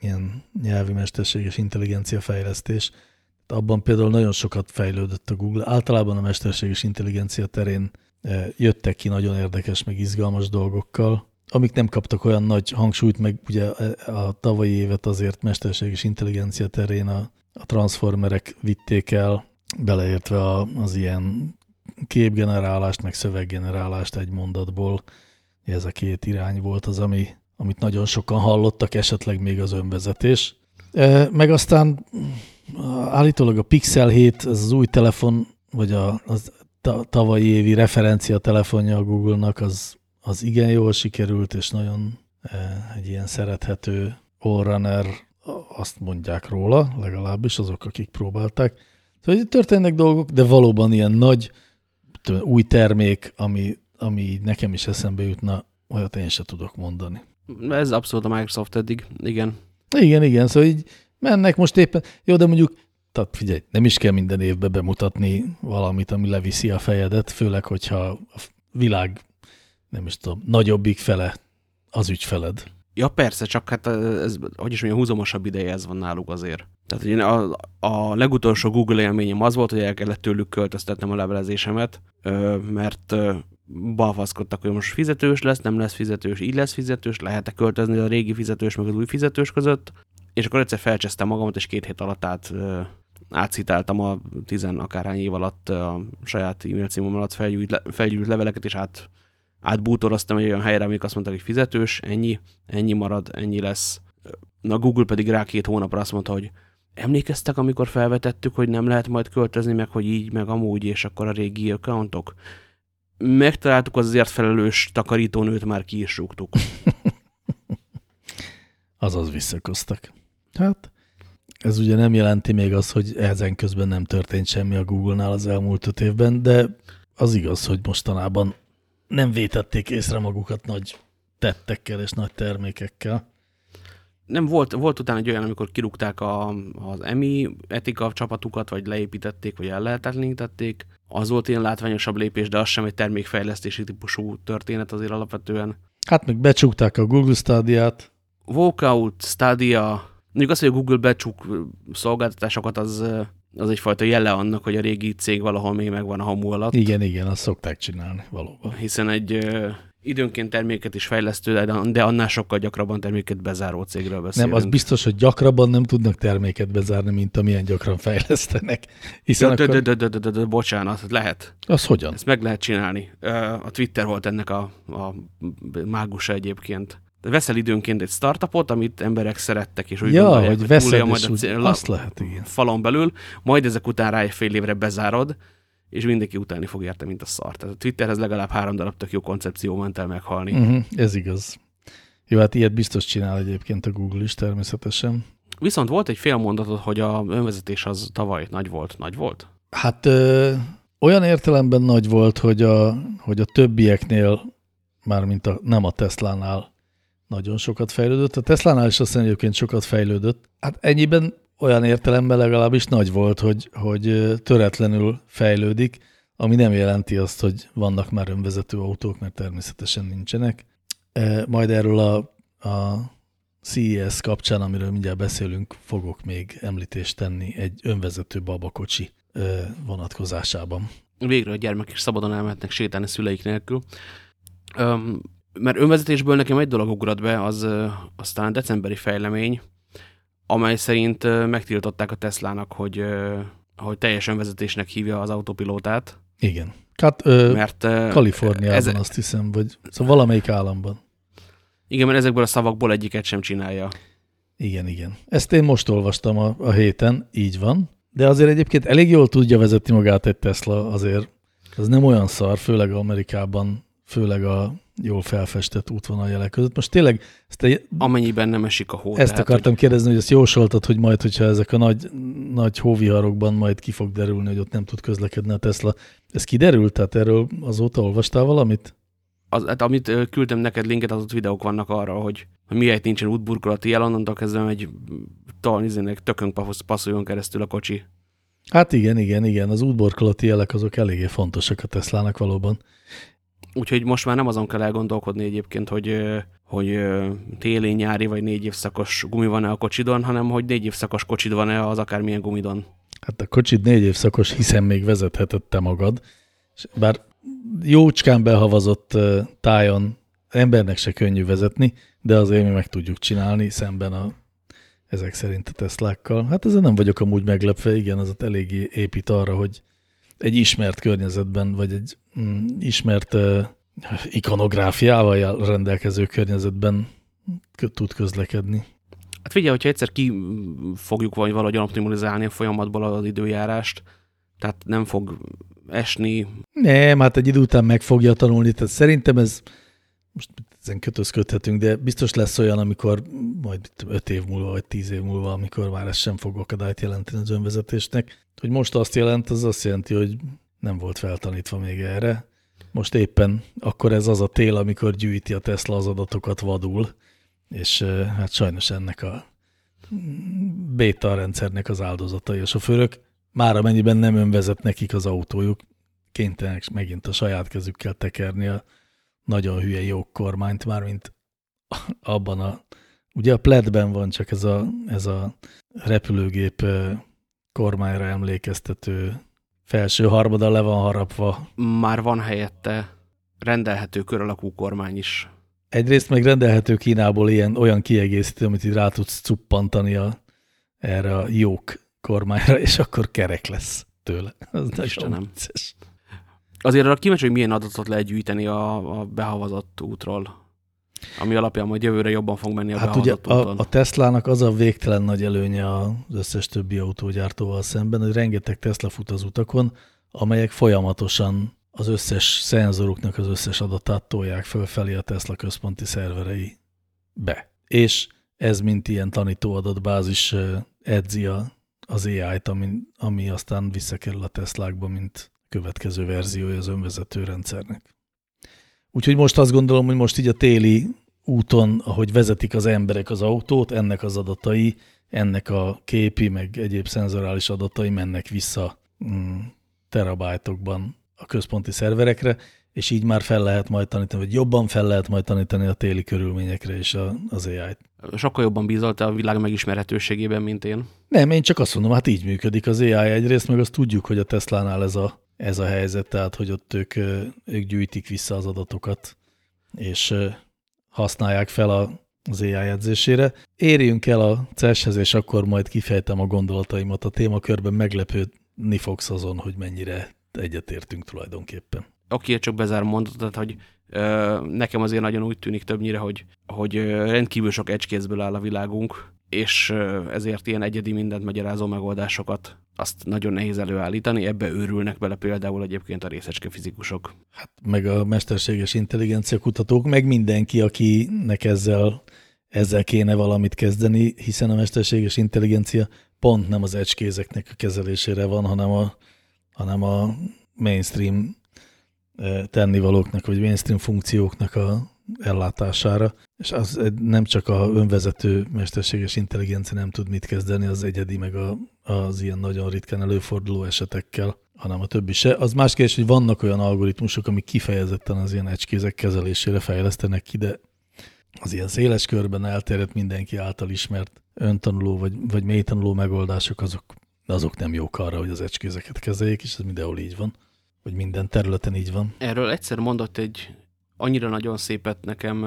ilyen nyelvi mesterséges intelligencia fejlesztés. Abban például nagyon sokat fejlődött a Google. Általában a mesterséges intelligencia terén jöttek ki nagyon érdekes, meg izgalmas dolgokkal, amik nem kaptak olyan nagy hangsúlyt, meg ugye a tavalyi évet azért mesterséges intelligencia terén a, a transformerek vitték el, beleértve az ilyen képgenerálást, meg szöveggenerálást egy mondatból. Ez a két irány volt az, ami, amit nagyon sokan hallottak, esetleg még az önvezetés. Meg aztán állítólag a Pixel 7, ez az új telefon, vagy a, az tavalyi évi referencia telefonja a Google-nak, az, az igen jól sikerült, és nagyon egy ilyen szerethető allrunner, azt mondják róla, legalábbis azok, akik próbálták. Szóval történnek dolgok, de valóban ilyen nagy új termék, ami, ami nekem is eszembe jutna, olyat én se tudok mondani. Ez abszolút a Microsoft eddig, igen. Igen, igen, szóval így mennek most éppen, jó, de mondjuk, tehát figyelj, nem is kell minden évben bemutatni valamit, ami leviszi a fejedet, főleg, hogyha a világ, nem is tudom, nagyobbik fele az ügyfeled. Ja, persze, csak hát ez, hogy is mondjam, húzomosabb ideje ez van náluk azért. Tehát ugye a, a legutolsó Google élményem az volt, hogy el kellett tőlük költöztetnem a levelezésemet, mert balfaszkodtak, hogy most fizetős lesz, nem lesz fizetős, így lesz fizetős, lehet-e költözni a régi fizetős meg az új fizetős között, és akkor egyszer felcsesztem magamat, és két hét alatt át, átszitáltam a tizen akárhány év alatt a saját e-mail címom alatt felgyűjt, felgyűjt leveleket, és át, átbútoroztam egy olyan helyre, amik azt mondták, hogy fizetős, ennyi, ennyi marad, ennyi lesz. Na Google pedig rá két hónapra azt mondta, hogy emlékeztek, amikor felvetettük, hogy nem lehet majd költözni, meg hogy így, meg amúgy, és akkor a régi accountok? Megtaláltuk az azért felelős takarítónőt, már ki is rúgtuk. Azaz visszakoztak. Hát, ez ugye nem jelenti még az, hogy ezen közben nem történt semmi a Google-nál az elmúlt öt évben, de az igaz, hogy mostanában nem vétették észre magukat nagy tettekkel és nagy termékekkel. Nem volt, volt utána egy olyan, amikor kirúgták a, az EMI etika csapatukat, vagy leépítették, vagy ellehetetlenítették. Az volt ilyen látványosabb lépés, de az sem egy termékfejlesztési típusú történet azért alapvetően. Hát meg becsukták a Google Stadia-t. Walkout, Stadia, mondjuk az, hogy a Google becsuk szolgáltatásokat, az, az egyfajta jelle annak, hogy a régi cég valahol még megvan a hamu alatt. Igen, igen, azt szokták csinálni valóban. Hiszen egy időnként terméket is fejlesztő, de annál sokkal gyakrabban terméket bezáró cégről beszélünk. Nem, az biztos, hogy gyakrabban nem tudnak terméket bezárni, mint amilyen gyakran fejlesztenek. Hiszen de, de, de, de, de, de, bocsánat, lehet. Az hogyan? Ezt meg lehet csinálni. A Twitter volt ennek a, a mágusa egyébként veszel időnként egy startupot, amit emberek szerettek, és úgy ja, gondolják, hogy, hogy majd a cél, azt lehet, igen. falon belül, majd ezek után rá egy fél évre bezárod, és mindenki utáni fog érte, mint a szar. Tehát a Twitterhez legalább három darab tök jó koncepció ment el meghalni. Uh mhm, -huh, ez igaz. Jó, hát ilyet biztos csinál egyébként a Google is természetesen. Viszont volt egy fél mondatot, hogy a önvezetés az tavaly nagy volt. Nagy volt? Hát ö, olyan értelemben nagy volt, hogy a, hogy a többieknél, mármint a, nem a Tesla-nál nagyon sokat fejlődött. A Tesla-nál is azt egyébként sokat fejlődött. Hát ennyiben olyan értelemben legalábbis nagy volt, hogy, hogy töretlenül fejlődik, ami nem jelenti azt, hogy vannak már önvezető autók, mert természetesen nincsenek. Majd erről a, a CES kapcsán, amiről mindjárt beszélünk, fogok még említést tenni egy önvezető babakocsi vonatkozásában. Végre a gyermekek szabadon elmehetnek sétálni szüleik nélkül. Mert önvezetésből nekem egy dolog ugrott be, az aztán decemberi fejlemény, amely szerint megtiltották a Teslának, hogy, hogy teljes önvezetésnek hívja az autopilótát. Igen. Hát, ö, mert Kaliforniában ez, azt hiszem, vagy szóval valamelyik államban. Igen, mert ezekből a szavakból egyiket sem csinálja. Igen, igen. Ezt én most olvastam a, a héten, így van. De azért egyébként elég jól tudja vezetni magát egy Tesla, azért ez nem olyan szar, főleg Amerikában, főleg a jól felfestett útvonaljelek között. Most tényleg... Ezt a, Amennyiben nem esik a hó. Ezt tehát, akartam hogy... kérdezni, hogy ezt jósoltad, hogy majd, hogyha ezek a nagy, nagy hóviharokban majd ki fog derülni, hogy ott nem tud közlekedni a Tesla. Ez kiderült? Tehát erről azóta olvastál valamit? Az, hát amit küldtem neked linket, az ott videók vannak arra, hogy, hogy miért nincsen útburkolati jel, onnantól kezdve egy talán tökön passzoljon keresztül a kocsi. Hát igen, igen, igen. Az útburkolati jelek azok eléggé fontosak a Teslának valóban. Úgyhogy most már nem azon kell elgondolkodni egyébként, hogy, hogy téli, nyári vagy négy évszakos gumi van-e a kocsidon, hanem hogy négy évszakos kocsid van-e az akármilyen gumidon. Hát a kocsid négy évszakos, hiszen még vezetheted te magad. Bár jócskán behavazott tájon embernek se könnyű vezetni, de azért mi meg tudjuk csinálni szemben a ezek szerint a Teslákkal. Hát ezzel nem vagyok amúgy meglepve, igen, az ott eléggé épít arra, hogy egy ismert környezetben, vagy egy mm, ismert uh, ikonográfiával rendelkező környezetben tud közlekedni. Hát figyelj, hogyha egyszer ki fogjuk vagy valahogy optimalizálni a folyamatból az időjárást, tehát nem fog esni. Nem, hát egy idő után meg fogja tanulni, tehát szerintem ez, most ezen kötözködhetünk, de biztos lesz olyan, amikor majd 5 év múlva, vagy 10 év múlva, amikor már ez sem fog akadályt jelenteni az önvezetésnek. Hogy most azt jelent, az azt jelenti, hogy nem volt feltanítva még erre. Most éppen akkor ez az a tél, amikor gyűjti a Tesla az adatokat vadul, és hát sajnos ennek a beta rendszernek az áldozatai a sofőrök. Már amennyiben nem önvezet nekik az autójuk, kénytelenek megint a saját kezükkel tekerni a nagyon hülye jó kormányt, mármint abban a, ugye a pledben van csak ez a, ez a repülőgép kormányra emlékeztető felső harmada le van harapva. Már van helyette rendelhető kör alakú kormány is. Egyrészt meg rendelhető Kínából ilyen, olyan kiegészítő, amit így rá tudsz cuppantani a, erre a jók kormányra, és akkor kerek lesz tőle. Az Istenem. Vicces. Azért arra kíváncsi, hogy milyen adatot lehet gyűjteni a, a behavazott útról, ami alapján majd jövőre jobban fog menni a hát ugye a, a Teslának az a végtelen nagy előnye az összes többi autógyártóval szemben, hogy rengeteg Tesla fut az utakon, amelyek folyamatosan az összes szenzoruknak az összes adatát tolják fölfelé a Tesla központi szerverei be. És ez mint ilyen tanító adatbázis edzi a, az AI-t, ami, ami aztán visszakerül a Teslákba, mint következő verziója az önvezető rendszernek. Úgyhogy most azt gondolom, hogy most így a téli úton, ahogy vezetik az emberek az autót, ennek az adatai, ennek a képi, meg egyéb szenzorális adatai mennek vissza mm, terabájtokban a központi szerverekre, és így már fel lehet majd tanítani, vagy jobban fel lehet majd tanítani a téli körülményekre és a, az AI-t. Sokkal jobban bízol a világ megismerhetőségében, mint én. Nem, én csak azt mondom, hát így működik az AI egyrészt, meg azt tudjuk, hogy a Teslánál ez a, ez a helyzet, tehát hogy ott ők, ők gyűjtik vissza az adatokat, és használják fel a, az AI edzésére. Érjünk el a CES-hez, és akkor majd kifejtem a gondolataimat a témakörben, meglepődni fogsz azon, hogy mennyire egyetértünk tulajdonképpen. Oké, csak bezár mondatot, hogy ö, nekem azért nagyon úgy tűnik többnyire, hogy, hogy rendkívül sok ecskézből áll a világunk, és ezért ilyen egyedi mindent magyarázó megoldásokat azt nagyon nehéz előállítani, ebbe őrülnek bele például egyébként a részecske fizikusok. Hát meg a mesterséges intelligencia kutatók, meg mindenki, akinek ezzel, ezzel kéne valamit kezdeni, hiszen a mesterséges intelligencia pont nem az ecskézeknek a kezelésére van, hanem a, hanem a mainstream tennivalóknak, vagy mainstream funkcióknak a ellátására, és az nem csak a önvezető mesterséges intelligencia nem tud mit kezdeni az egyedi, meg a, az ilyen nagyon ritkán előforduló esetekkel, hanem a többi se. Az más kérdés, hogy vannak olyan algoritmusok, amik kifejezetten az ilyen ecskézek kezelésére fejlesztenek ki, de az ilyen széles körben elterjedt mindenki által ismert öntanuló vagy, vagy mélytanuló megoldások, azok, azok nem jók arra, hogy az ecskézeket kezeljék, és ez mindenhol így van. Vagy minden területen így van. Erről egyszer mondott egy annyira nagyon szépet nekem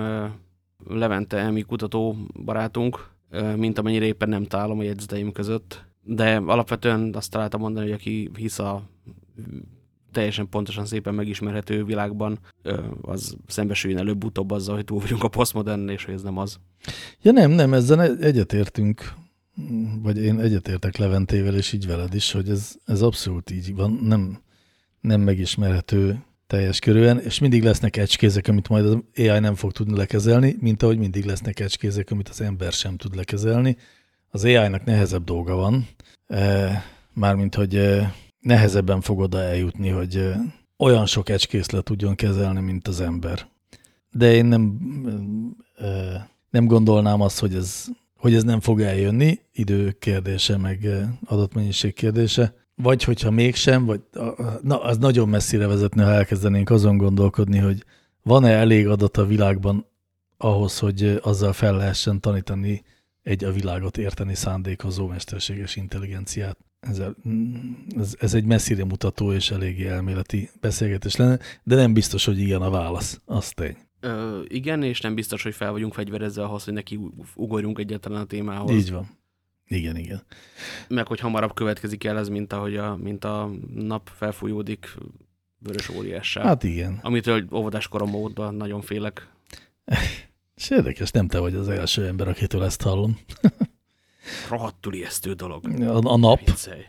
Levente Emi kutató barátunk, mint amennyire éppen nem találom a jegyzeteim között, de alapvetően azt találtam mondani, hogy aki hisz a teljesen pontosan szépen megismerhető világban, az szembesüljön előbb-utóbb azzal, hogy túl vagyunk a posztmodern, és hogy ez nem az. Ja nem, nem, ezzel egyetértünk, vagy én egyetértek Leventével, és így veled is, hogy ez, ez abszolút így van, nem, nem megismerhető teljes körülön, és mindig lesznek ecskézek, amit majd az AI nem fog tudni lekezelni, mint ahogy mindig lesznek ecskézek, amit az ember sem tud lekezelni. Az AI-nak nehezebb dolga van, e, mármint, hogy e, nehezebben fog oda eljutni, hogy e, olyan sok ecskészlet tudjon kezelni, mint az ember. De én nem, nem gondolnám azt, hogy ez, hogy ez nem fog eljönni, idő kérdése, meg adatmennyiség kérdése vagy hogyha mégsem, vagy, na, az nagyon messzire vezetne, ha elkezdenénk azon gondolkodni, hogy van-e elég adat a világban ahhoz, hogy azzal fel lehessen tanítani egy a világot érteni szándékozó mesterséges intelligenciát. Ez, ez, ez egy messzire mutató és eléggé elméleti beszélgetés lenne, de nem biztos, hogy igen a válasz. Az tény. Ö, igen, és nem biztos, hogy fel vagyunk fegyverezve ahhoz, hogy neki ugorjunk egyáltalán a témához. Így van. Igen, igen. Meg hogy hamarabb következik el ez, mint, ahogy a, mint a nap felfújódik vörös óriássá. Hát igen. Amitől óvodás korom óta nagyon félek. És érdekes, nem te vagy az első ember, akitől ezt hallom. Rohadtul ijesztő dolog. A, a nap Viccelj.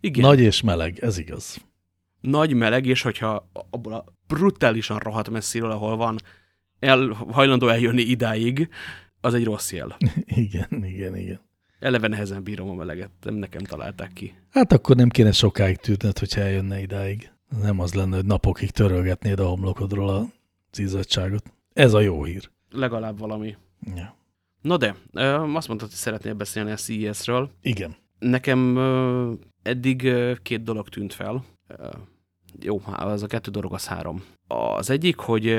Igen. nagy és meleg, ez igaz. nagy meleg, és hogyha abból a brutálisan rohadt messziről, ahol van, el, hajlandó eljönni idáig, az egy rossz jel. Igen, igen, igen. Eleve nehezen bírom a meleget, nem nekem találták ki. Hát akkor nem kéne sokáig tűrned, hogyha eljönne idáig. Nem az lenne, hogy napokig törölgetnéd a homlokodról a izzadságot. Ez a jó hír. Legalább valami. Ja. Na de, azt mondtad, hogy szeretnél beszélni a CES-ről. Igen. Nekem eddig két dolog tűnt fel. Jó, az a kettő dolog az három. Az egyik, hogy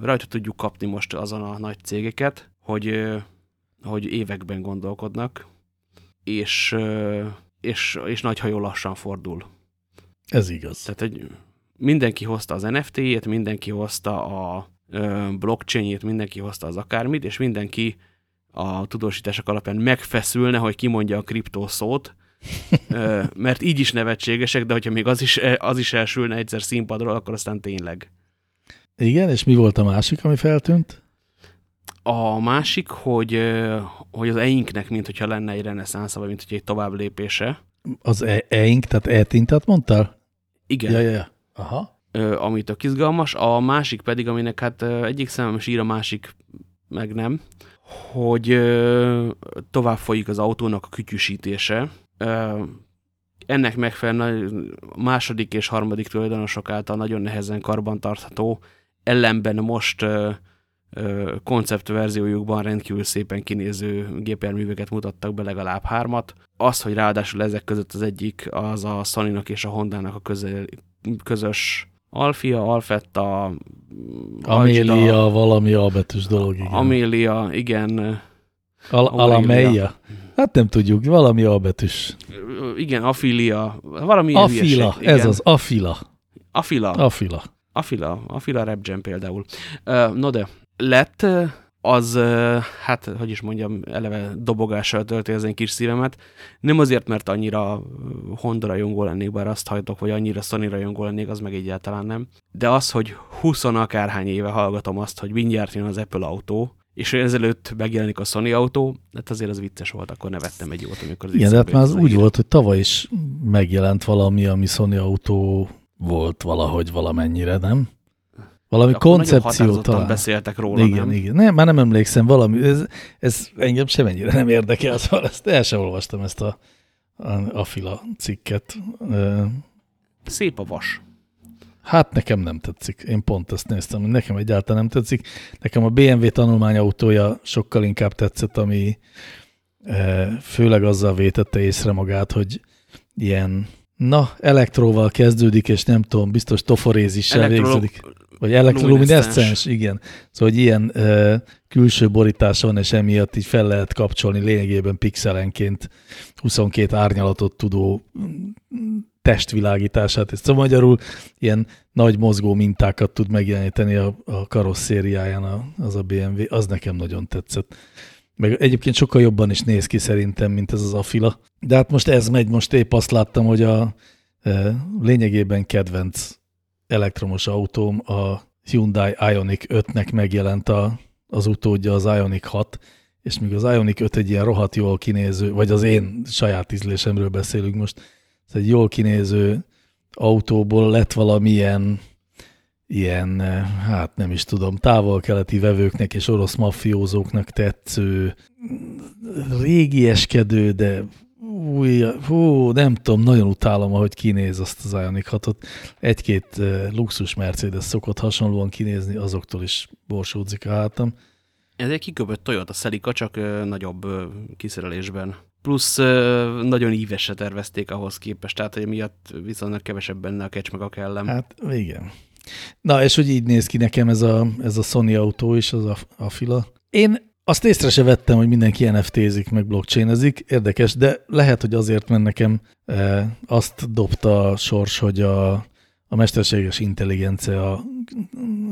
rajta tudjuk kapni most azon a nagy cégeket, hogy, hogy években gondolkodnak, és, és, és nagy hajó lassan fordul. Ez igaz. Tehát, hogy mindenki hozta az NFT-jét, mindenki hozta a blockchain-jét, mindenki hozta az akármit, és mindenki a tudósítások alapján megfeszülne, hogy kimondja a kriptó szót, mert így is nevetségesek, de hogyha még az is, az is elsülne egyszer színpadról, akkor aztán tényleg. Igen, és mi volt a másik, ami feltűnt? A másik, hogy, hogy az einknek, mint hogyha lenne egy reneszánsza, vagy mint hogy egy tovább lépése. Az e eink, tehát e-tintet mondtál? Igen. Ja, ja, ja. Aha. ö, ami tök izgalmas, a másik pedig, aminek hát egyik szemem sír, a másik meg nem, hogy ö, tovább folyik az autónak a kütyüsítése. Ö, ennek megfelelően a második és harmadik tulajdonosok által nagyon nehezen karbantartható, ellenben most konceptverziójukban rendkívül szépen kinéző gépjárműveket mutattak be legalább hármat. Az, hogy ráadásul ezek között az egyik az a Sony-nak és a Honda-nak a közel, közös Alfia, Alfetta, Amélia, Ajda, valami albetűs dolog, igen. Amélia, igen, Al. Alameia? Hát nem tudjuk, valami albetűs. igen, Afilia, valami Afila, hülyeség, ez az, Afila. Afila, Afila. Afila, Afila Rap Jam például. No de, lett az, hát, hogy is mondjam, eleve dobogással tölti az én kis szívemet. Nem azért, mert annyira Honda rajongó lennék, bár azt hajtok, hogy annyira Sony rajongó lennék, az meg egyáltalán nem. De az, hogy 20 akárhány éve hallgatom azt, hogy mindjárt jön az Apple autó, és ezelőtt megjelenik a Sony autó, hát azért az vicces volt, akkor nevettem egy jót, amikor az Igen, de hát már az úgy volt, hogy tavaly is megjelent valami, ami Sony autó volt valahogy valamennyire, nem? Valami Akkor koncepció talán. beszéltek róla, igen, nem? igen. Nem, már nem emlékszem, valami, ez, ez engem semennyire nem érdekel, szóval ezt el sem olvastam ezt a, a, a fila cikket. Szép a vas. Hát nekem nem tetszik. Én pont ezt néztem, hogy nekem egyáltalán nem tetszik. Nekem a BMW tanulmányautója sokkal inkább tetszett, ami főleg azzal vétette észre magát, hogy ilyen, na, elektróval kezdődik, és nem tudom, biztos toforézissel Elektro- végződik. Vagy elektrolumineszcens, igen. Szóval, hogy ilyen e, külső borítása van, és emiatt így fel lehet kapcsolni lényegében pixelenként 22 árnyalatot tudó mm, testvilágítását. És szóval magyarul ilyen nagy mozgó mintákat tud megjeleníteni a, a karosszériáján a, az a BMW. Az nekem nagyon tetszett. Meg egyébként sokkal jobban is néz ki szerintem, mint ez az Afila. De hát most ez megy, most épp azt láttam, hogy a e, lényegében kedvenc elektromos autóm, a Hyundai Ioniq 5-nek megjelent a, az utódja, az Ioniq 6, és míg az Ioniq 5 egy ilyen rohadt jól kinéző, vagy az én saját ízlésemről beszélünk most, ez egy jól kinéző autóból lett valamilyen ilyen, hát nem is tudom, távol-keleti vevőknek és orosz mafiózóknak tetsző, régieskedő, de új, hú, nem tudom, nagyon utálom, ahogy kinéz azt az Ioniq 6-ot. Egy-két luxus Mercedes szokott hasonlóan kinézni, azoktól is borsódzik a hátam. Ez egy kiköpött Toyota Celica, csak nagyobb kiszerelésben. Plusz nagyon ívesre tervezték ahhoz képest, tehát hogy miatt viszonylag kevesebb benne a kecs meg a kellem. Hát igen. Na, és hogy így néz ki nekem ez a, ez a Sony autó is, az a, a fila. Én azt észre se vettem, hogy mindenki NFT-zik, meg blockchainezik, érdekes, de lehet, hogy azért, mert nekem e, azt dobta a sors, hogy a, a mesterséges intelligencia a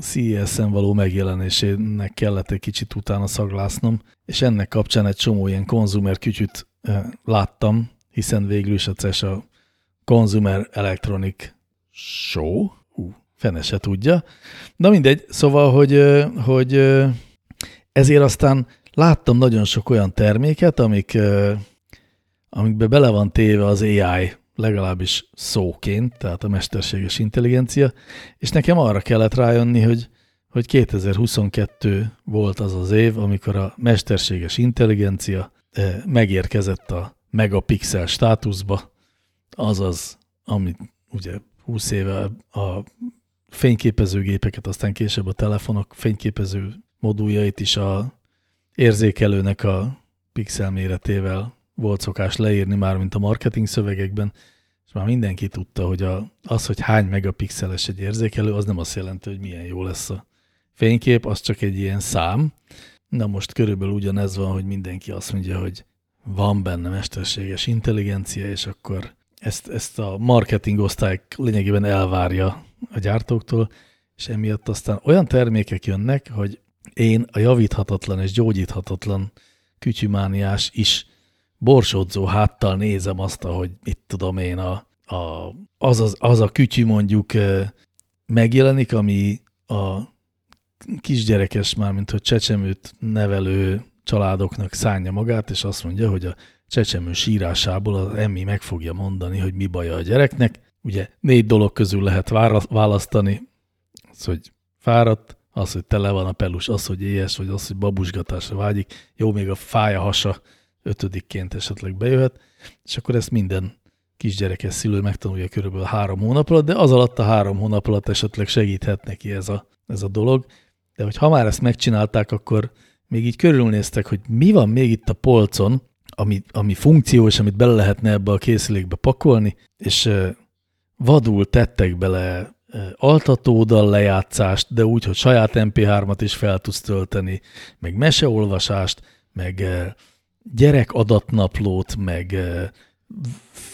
CES-en való megjelenésének kellett egy kicsit utána szaglásznom, és ennek kapcsán egy csomó ilyen konzumer kütyüt láttam, hiszen végül is a CES a Consumer Electronic Show, hú, fene se tudja. Na mindegy, szóval, hogy, hogy ezért aztán láttam nagyon sok olyan terméket, amik, amikbe bele van téve az AI, legalábbis szóként, tehát a mesterséges intelligencia, és nekem arra kellett rájönni, hogy, hogy 2022 volt az az év, amikor a mesterséges intelligencia megérkezett a megapixel státuszba, azaz, amit ugye 20 éve a fényképezőgépeket, aztán később a telefonok fényképező moduljait is a érzékelőnek a pixel méretével volt szokás leírni már, mint a marketing szövegekben, és már mindenki tudta, hogy a, az, hogy hány megapixeles egy érzékelő, az nem azt jelenti, hogy milyen jó lesz a fénykép, az csak egy ilyen szám. Na most körülbelül ugyanez van, hogy mindenki azt mondja, hogy van benne mesterséges intelligencia, és akkor ezt, ezt a marketing osztály lényegében elvárja a gyártóktól, és emiatt aztán olyan termékek jönnek, hogy én a javíthatatlan és gyógyíthatatlan kütyümániás is borsódzó háttal nézem azt, hogy itt tudom én, a, a, az, az, az a kütyű mondjuk megjelenik, ami a kisgyerekes már, mint hogy csecsemőt nevelő családoknak szánja magát, és azt mondja, hogy a csecsemő sírásából az emmi meg fogja mondani, hogy mi baja a gyereknek. Ugye négy dolog közül lehet választani, az, hogy fáradt, az, hogy tele van a pelus, az, hogy éhes, vagy az, hogy babusgatásra vágyik. Jó, még a fája hasa ötödikként esetleg bejöhet, és akkor ezt minden kisgyerekes szülő megtanulja körülbelül három hónap alatt, de az alatt a három hónap alatt esetleg segíthet neki ez a, ez a dolog. De hogy ha már ezt megcsinálták, akkor még így körülnéztek, hogy mi van még itt a polcon, ami, ami funkciós, amit bele lehetne ebbe a készülékbe pakolni, és vadul tettek bele altatódal lejátszást, de úgy, hogy saját MP3-at is fel tudsz tölteni, meg meseolvasást, meg gyerekadatnaplót, meg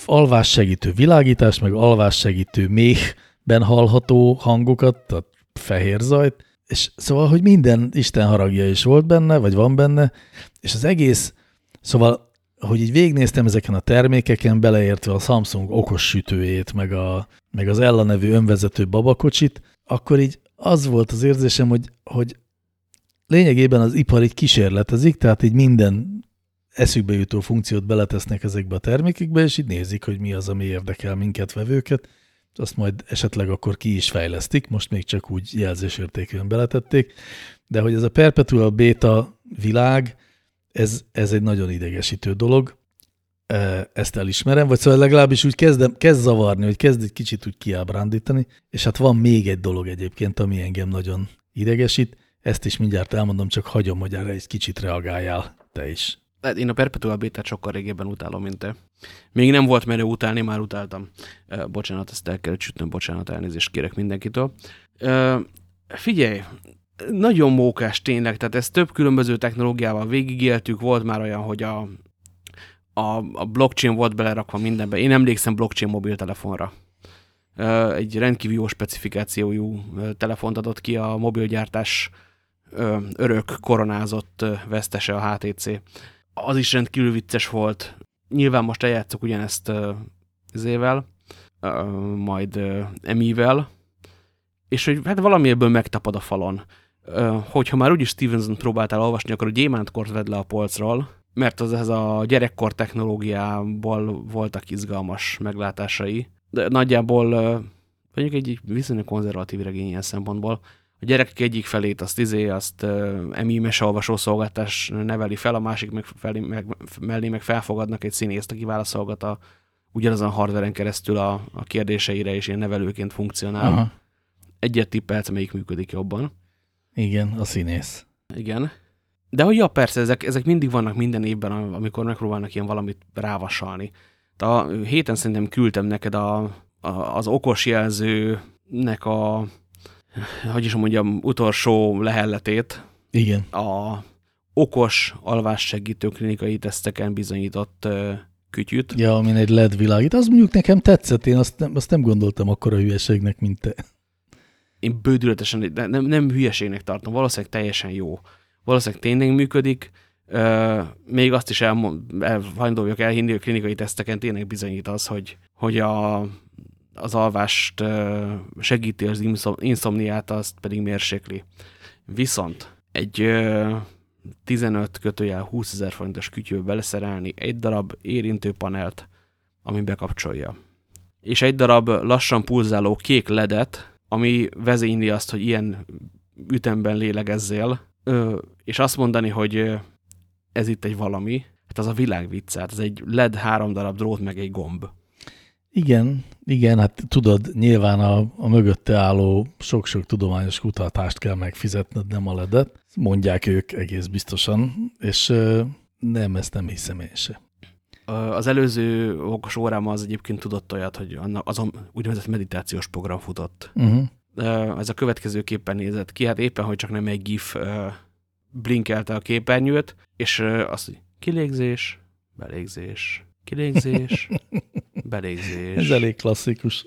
alvássegítő világítást, meg alvássegítő méhben hallható hangokat, tehát fehér zajt, és szóval, hogy minden Isten haragja is volt benne, vagy van benne, és az egész, szóval, hogy így végnéztem ezeken a termékeken, beleértve a Samsung okos sütőjét, meg, a, meg az Ella nevű önvezető babakocsit, akkor így az volt az érzésem, hogy, hogy lényegében az ipar így kísérletezik, tehát így minden eszükbe jutó funkciót beletesznek ezekbe a termékekbe, és így nézik, hogy mi az, ami érdekel minket, vevőket, azt majd esetleg akkor ki is fejlesztik, most még csak úgy jelzésértékűen beletették, de hogy ez a perpetual beta világ, ez, ez egy nagyon idegesítő dolog, ezt elismerem, vagy szóval legalábbis úgy kezdem, kezd zavarni, hogy kezd egy kicsit úgy kiábrándítani, és hát van még egy dolog egyébként, ami engem nagyon idegesít, ezt is mindjárt elmondom, csak hagyom, hogy erre egy kicsit reagáljál te is. Hát én a Perpetual beta sokkal régebben utálom, mint te. Még nem volt merő utálni, már utáltam. Bocsánat, ezt el kell csütnöm, bocsánat, elnézést kérek mindenkitől. Figyelj, nagyon mókás tényleg, tehát ezt több különböző technológiával végigéltük, volt már olyan, hogy a, a, a blockchain volt belerakva mindenbe. Én emlékszem blockchain mobiltelefonra. Egy rendkívül jó specifikációjú telefont adott ki a mobilgyártás örök koronázott vesztese a HTC az is rendkívül vicces volt. Nyilván most eljátszok ugyanezt zével, majd emivel, és hogy hát valami ebből megtapad a falon. Hogyha már úgyis Stevenson próbáltál olvasni, akkor a gyémántkort vedd le a polcról, mert az ez a gyerekkor technológiából voltak izgalmas meglátásai. De nagyjából mondjuk egy viszonylag konzervatív regény ilyen szempontból, a gyerekek egyik felét azt izé, azt emi meseolvasó szolgáltás neveli fel, a másik meg, felé, meg, mellé meg felfogadnak egy színészt, aki válaszolgat a, ugyanazon a hardveren keresztül a, a kérdéseire, és ilyen nevelőként funkcionál. Aha. Egyet tippelsz, melyik működik jobban. Igen, a színész. Igen. De hogy ja, persze, ezek, ezek mindig vannak minden évben, amikor megpróbálnak ilyen valamit rávasalni. De a héten szerintem küldtem neked a, a, az okos jelzőnek a hogy is mondjam, utolsó lehelletét. Igen. A okos alvássegítő klinikai teszteken bizonyított kütyüt. Ja, amin egy LED világít. Az mondjuk nekem tetszett, én azt nem, azt nem gondoltam akkor a hülyeségnek, mint te. Én bődületesen, de nem, nem hülyeségnek tartom, valószínűleg teljesen jó. Valószínűleg tényleg működik, még azt is elhajlandó vagyok elhinni, hogy klinikai teszteken tényleg bizonyít az, hogy, hogy a, az alvást segíti az inszomniát, azt pedig mérsékli. Viszont egy uh, 15 kötőjel 20 ezer forintos kütyőbe beleszerelni egy darab érintőpanelt, ami bekapcsolja. És egy darab lassan pulzáló kék ledet, ami vezényli azt, hogy ilyen ütemben lélegezzél, és azt mondani, hogy ez itt egy valami, hát az a világ viccát, ez egy LED három darab drót meg egy gomb. Igen, igen, hát tudod, nyilván a, a mögötte álló sok-sok tudományos kutatást kell megfizetned, nem a ledet. Mondják ők egész biztosan, és nem, ezt nem hiszem én se. Az előző okos órám az egyébként tudott olyat, hogy azon úgynevezett meditációs program futott. Uh mhm. -huh. Ez a következőképpen nézett ki, hát éppen, hogy csak nem egy GIF blinkelte a képernyőt, és azt, hogy kilégzés, belégzés, kilégzés, belégzés. Ez elég klasszikus.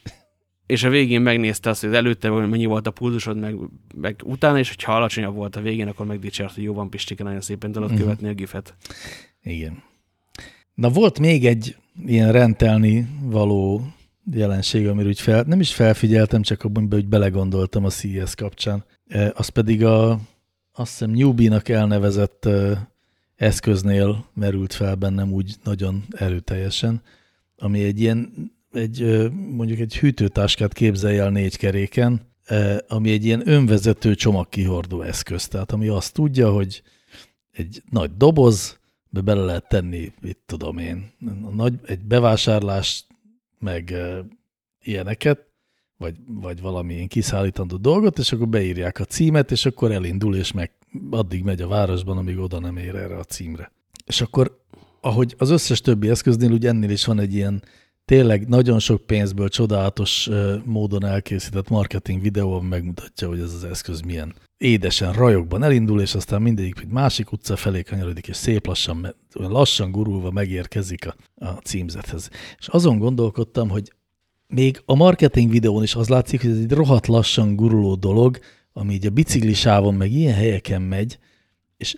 És a végén megnézte azt, hogy előtte mennyi volt a pulzusod, meg, meg utána, és hogyha alacsonyabb volt a végén, akkor megdicsért, hogy jó van, Pistike, nagyon szépen tudod uh mhm. -huh. követni a gifet. Igen. Na volt még egy ilyen rentelni való jelenség, amiről úgy fel, nem is felfigyeltem, csak abban, hogy belegondoltam a CES kapcsán. E, az pedig a, azt hiszem Newbie-nak elnevezett e, eszköznél merült fel bennem úgy nagyon erőteljesen, ami egy ilyen, egy, mondjuk egy hűtőtáskát képzelj el négy keréken, ami egy ilyen önvezető csomagkihordó eszköz. Tehát ami azt tudja, hogy egy nagy doboz, be bele lehet tenni, mit tudom én, nagy, egy bevásárlás, meg e, ilyeneket, vagy, vagy valamilyen kiszállítandó dolgot, és akkor beírják a címet, és akkor elindul, és meg addig megy a városban, amíg oda nem ér erre a címre. És akkor, ahogy az összes többi eszköznél, úgy ennél is van egy ilyen tényleg nagyon sok pénzből csodálatos módon elkészített marketing videó, ami megmutatja, hogy ez az eszköz milyen édesen, rajokban elindul, és aztán mindegyik egy másik utca felé kanyarodik, és szép lassan, lassan gurulva megérkezik a, a címzethez. És azon gondolkodtam, hogy még a marketing videón is az látszik, hogy ez egy rohadt lassan guruló dolog, ami így a biciklisávon meg ilyen helyeken megy, és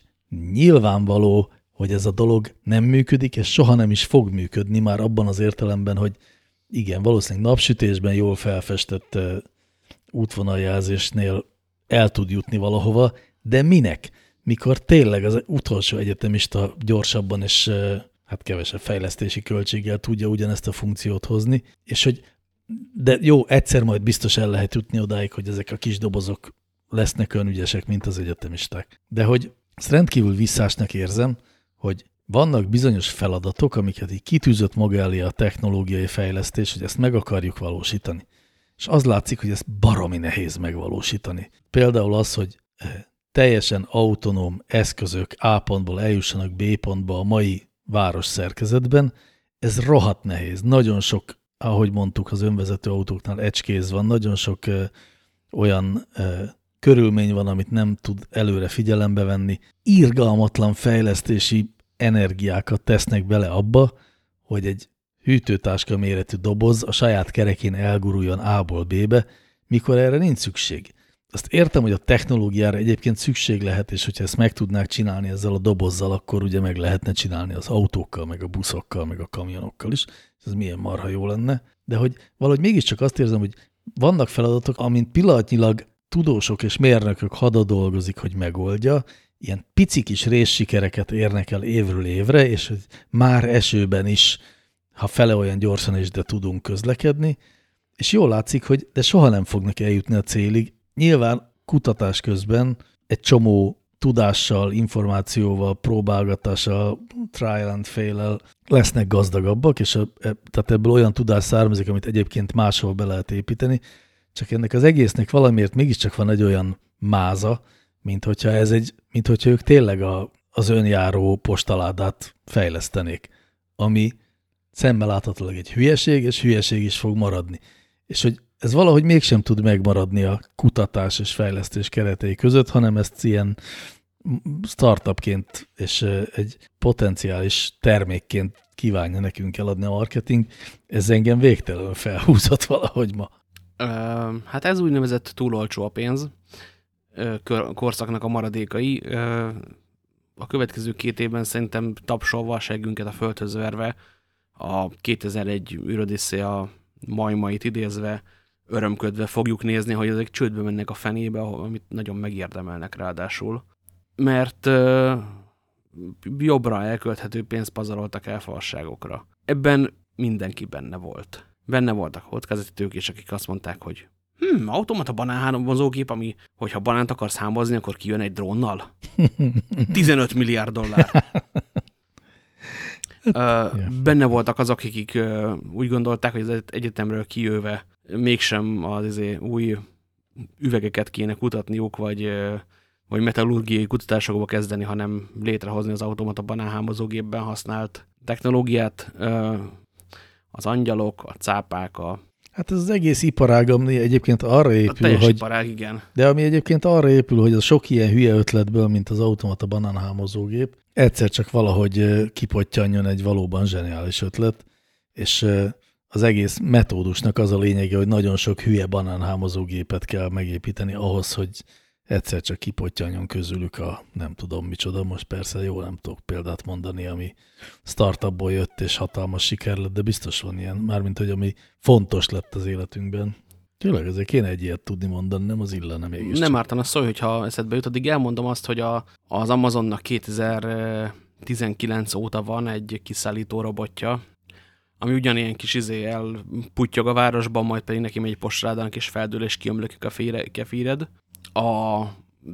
nyilvánvaló, hogy ez a dolog nem működik, és soha nem is fog működni már abban az értelemben, hogy igen, valószínűleg napsütésben jól felfestett útvonaljelzésnél el tud jutni valahova, de minek? Mikor tényleg az utolsó egyetemista gyorsabban és hát kevesebb fejlesztési költséggel tudja ugyanezt a funkciót hozni, és hogy de jó, egyszer majd biztos el lehet jutni odáig, hogy ezek a kis dobozok lesznek olyan ügyesek, mint az egyetemisták. De hogy ezt rendkívül visszásnak érzem, hogy vannak bizonyos feladatok, amiket így kitűzött maga elé a technológiai fejlesztés, hogy ezt meg akarjuk valósítani. És az látszik, hogy ezt baromi nehéz megvalósítani. Például az, hogy eh, teljesen autonóm eszközök A pontból eljussanak B pontba a mai város szerkezetben, ez rohadt nehéz. Nagyon sok, ahogy mondtuk, az önvezető autóknál ecskéz van, nagyon sok ö, eh, olyan ö, eh, körülmény van, amit nem tud előre figyelembe venni. Irgalmatlan fejlesztési energiákat tesznek bele abba, hogy egy hűtőtáska méretű doboz a saját kerekén elguruljon A-ból B-be, mikor erre nincs szükség. Azt értem, hogy a technológiára egyébként szükség lehet, és hogyha ezt meg tudnák csinálni ezzel a dobozzal, akkor ugye meg lehetne csinálni az autókkal, meg a buszokkal, meg a kamionokkal is, ez milyen marha jó lenne. De hogy valahogy mégiscsak azt érzem, hogy vannak feladatok, amint pillanatnyilag tudósok és mérnökök hada dolgozik, hogy megoldja, ilyen pici kis részsikereket érnek el évről évre, és hogy már esőben is, ha fele olyan gyorsan is, de tudunk közlekedni, és jól látszik, hogy de soha nem fognak eljutni a célig. Nyilván kutatás közben egy csomó tudással, információval, próbálgatással, trial and fail lesznek gazdagabbak, és a, e, tehát ebből olyan tudás származik, amit egyébként máshol be lehet építeni, csak ennek az egésznek valamiért mégiscsak van egy olyan máza, mint hogyha, ez egy, mint hogyha ők tényleg a, az önjáró postaládát fejlesztenék, ami szemmel láthatólag egy hülyeség, és hülyeség is fog maradni. És hogy ez valahogy mégsem tud megmaradni a kutatás és fejlesztés keretei között, hanem ezt ilyen startupként és egy potenciális termékként kívánja nekünk eladni a marketing, ez engem végtelenül felhúzott valahogy ma. Hát ez úgynevezett túl olcsó a pénz, korszaknak a maradékai. A következő két évben szerintem tapsolva a seggünket a földhöz verve, a 2001 űrodisszé a majmait idézve, örömködve fogjuk nézni, hogy ezek csődbe mennek a fenébe, amit nagyon megérdemelnek ráadásul. Mert jobbra elkölthető pénzt pazaroltak el falságokra. Ebben mindenki benne volt. Benne voltak kockázati tőkés, akik azt mondták, hogy hm, automata banánhálomozógép, ami, hogyha banánt akarsz hámozni, akkor kijön egy drónnal. 15 milliárd dollár. Benne voltak azok, akik úgy gondolták, hogy az egyetemről kijöve mégsem az izé, új üvegeket kéne kutatniuk, vagy vagy metallurgiai kutatásokba kezdeni, hanem létrehozni az automata banánhámozógépben használt technológiát, az angyalok, a cápák, a Hát ez az egész iparág, ami egyébként arra épül, a hogy... iparág, igen. De ami egyébként arra épül, hogy a sok ilyen hülye ötletből, mint az automata banánhámozógép, egyszer csak valahogy kipottyanjon egy valóban zseniális ötlet, és az egész metódusnak az a lényege, hogy nagyon sok hülye banánhámozógépet kell megépíteni ahhoz, hogy egyszer csak kipottyanjon közülük a nem tudom micsoda, most persze jó nem tudok példát mondani, ami startupból jött és hatalmas siker lett, de biztos van ilyen, mármint hogy ami fontos lett az életünkben. Tényleg ezért kéne egy ilyet tudni mondani, nem az illene mégis. Nem ártana szó, hogyha eszedbe jut, addig elmondom azt, hogy a, az Amazonnak 2019 óta van egy kiszállító robotja, ami ugyanilyen kis izé elputyog a városban, majd pedig neki megy postrádának és feldől és kiömlökik a kefíred a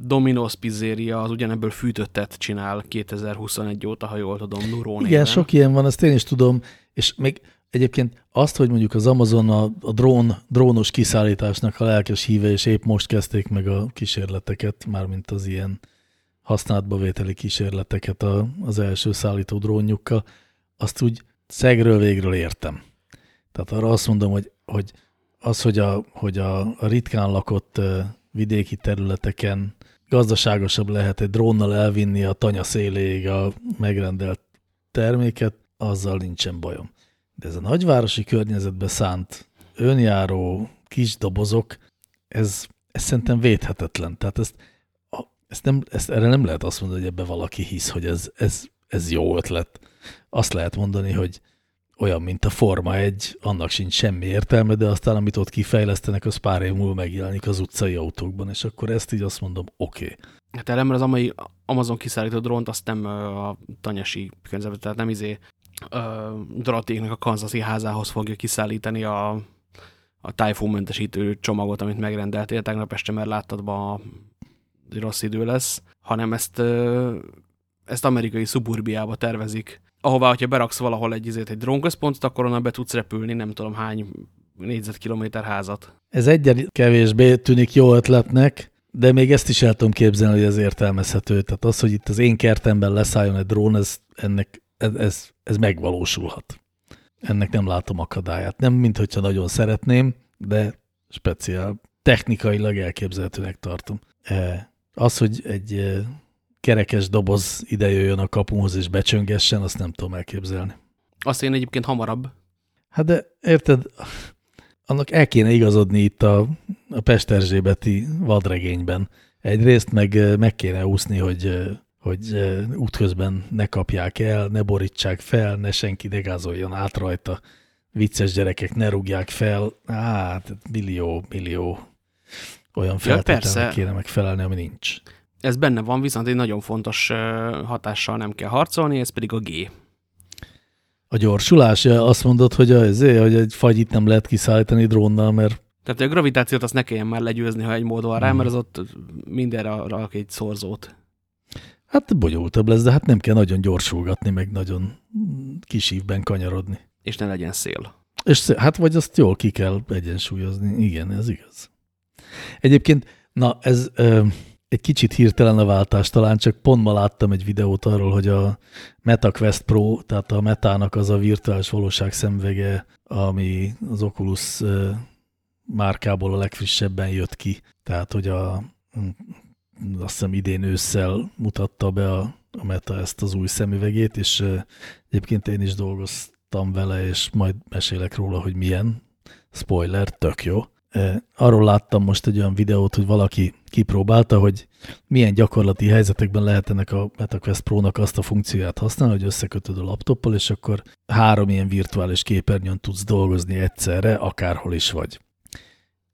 Domino's Pizzeria az ugyanebből fűtöttet csinál 2021 óta, ha jól tudom, Nuró Igen, sok ilyen van, azt én is tudom, és még egyébként azt, hogy mondjuk az Amazon a, a drón, drónos kiszállításnak a lelkes híve, és épp most kezdték meg a kísérleteket, mármint az ilyen használatba vételi kísérleteket a, az első szállító drónjukkal, azt úgy szegről végről értem. Tehát arra azt mondom, hogy, hogy az, hogy a, hogy a, a ritkán lakott vidéki területeken gazdaságosabb lehet egy drónnal elvinni a tanya széléig a megrendelt terméket, azzal nincsen bajom. De ez a nagyvárosi környezetbe szánt önjáró kis dobozok, ez, ez szerintem védhetetlen. Tehát ezt, ezt, nem, ezt erre nem lehet azt mondani, hogy ebbe valaki hisz, hogy ez, ez, ez jó ötlet. Azt lehet mondani, hogy olyan, mint a Forma egy, annak sincs semmi értelme, de aztán amit ott kifejlesztenek, az pár év múlva megjelenik az utcai autókban, és akkor ezt így azt mondom, oké. Okay. Hát mert az amai Amazon kiszállító drónt, azt nem a tanyasi környezetben, tehát nem izé Dorotéknak a Kansasi házához fogja kiszállítani a, a tájfúnmentesítő csomagot, amit megrendeltél tegnap este, mert láttad ma rossz idő lesz, hanem ezt, ezt amerikai szuburbiába tervezik ahová, hogyha beraksz valahol egy, izét, egy drónközpontot, akkor onnan be tudsz repülni, nem tudom hány négyzetkilométer házat. Ez egyen kevésbé tűnik jó ötletnek, de még ezt is el tudom képzelni, hogy ez értelmezhető. Tehát az, hogy itt az én kertemben leszálljon egy drón, ez, ennek, ez, ez, ez megvalósulhat. Ennek nem látom akadályát. Nem, mint hogyha nagyon szeretném, de speciál. Technikailag elképzelhetőnek tartom. E, az, hogy egy kerekes doboz ide jöjjön a kapuhoz és becsöngessen, azt nem tudom elképzelni. Azt én egyébként hamarabb. Hát de érted, annak el kéne igazodni itt a, a Pesterzsébeti vadregényben. Egyrészt meg, meg kéne úszni, hogy, hogy útközben ne kapják el, ne borítsák fel, ne senki ne gázoljon át rajta, vicces gyerekek ne rúgják fel. Hát millió, millió olyan feltételnek ja, kéne megfelelni, ami nincs ez benne van, viszont egy nagyon fontos hatással nem kell harcolni, ez pedig a G. A gyorsulás? Azt mondod, hogy, az, hogy egy fagyit nem lehet kiszállítani drónnal, mert... Tehát a gravitációt azt ne kelljen már legyőzni, ha egy mód van rá, hmm. mert az ott mindenre rak egy szorzót. Hát bonyolultabb lesz, de hát nem kell nagyon gyorsulgatni, meg nagyon kis ívben kanyarodni. És ne legyen szél. És hát vagy azt jól ki kell egyensúlyozni. Igen, ez igaz. Egyébként, na ez... Ö, egy kicsit hirtelen a váltás, talán csak pont ma láttam egy videót arról, hogy a MetaQuest Pro, tehát a Metának az a virtuális valóság szemvege, ami az Oculus márkából a legfrissebben jött ki. Tehát, hogy a azt hiszem idén ősszel mutatta be a, a Meta ezt az új szemüvegét, és egyébként én is dolgoztam vele, és majd mesélek róla, hogy milyen. Spoiler, tök jó. Arról láttam most egy olyan videót, hogy valaki kipróbálta, hogy milyen gyakorlati helyzetekben lehet ennek a MetaQuest Pro-nak azt a funkcióját használni, hogy összekötöd a laptoppal, és akkor három ilyen virtuális képernyőn tudsz dolgozni egyszerre, akárhol is vagy.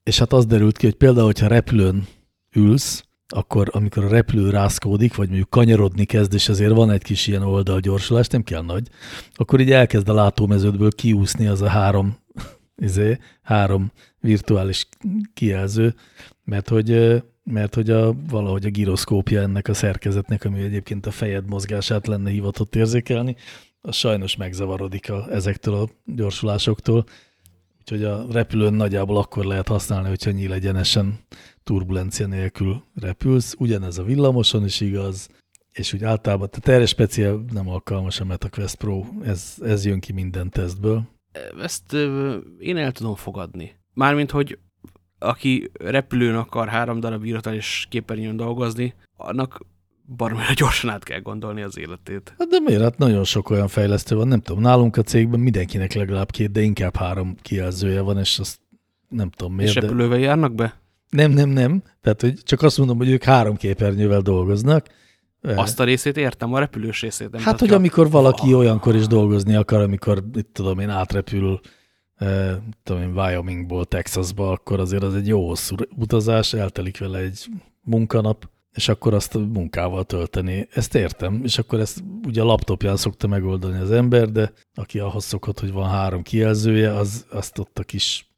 És hát az derült ki, hogy például, hogyha repülőn ülsz, akkor amikor a repülő rászkódik, vagy mondjuk kanyarodni kezd, és azért van egy kis ilyen oldalgyorsulás, nem kell nagy, akkor így elkezd a látómeződből kiúszni az a három, izé, három virtuális kijelző, mert hogy, mert hogy a, valahogy a giroszkópja ennek a szerkezetnek, ami egyébként a fejed mozgását lenne hivatott érzékelni, az sajnos megzavarodik a, ezektől a gyorsulásoktól, úgyhogy a repülőn nagyjából akkor lehet használni, hogyha nyílegyenesen turbulencia nélkül repülsz. Ugyanez a villamoson is igaz, és úgy általában, tehát erre speciál nem alkalmas a MetaQuest Pro, ez, ez jön ki minden tesztből. Ezt én el tudom fogadni. Mármint, hogy aki repülőn akar három darab és képernyőn dolgozni, annak baromira gyorsan át kell gondolni az életét. Hát de miért? Hát nagyon sok olyan fejlesztő van, nem tudom, nálunk a cégben mindenkinek legalább két, de inkább három kijelzője van, és azt nem tudom miért. És repülővel de... járnak be? Nem, nem, nem. Tehát, hogy csak azt mondom, hogy ők három képernyővel dolgoznak. Azt a részét értem, a repülős részét. Nem hát, hogy amikor valaki olyankor is dolgozni akar, amikor, mit tudom én, átrepül tudom én, Wyomingból Texasba, akkor azért az egy jó hosszú utazás, eltelik vele egy munkanap, és akkor azt munkával tölteni. Ezt értem, és akkor ezt ugye a laptopján szokta megoldani az ember, de aki ahhoz szokott, hogy van három kijelzője, az azt ott a kis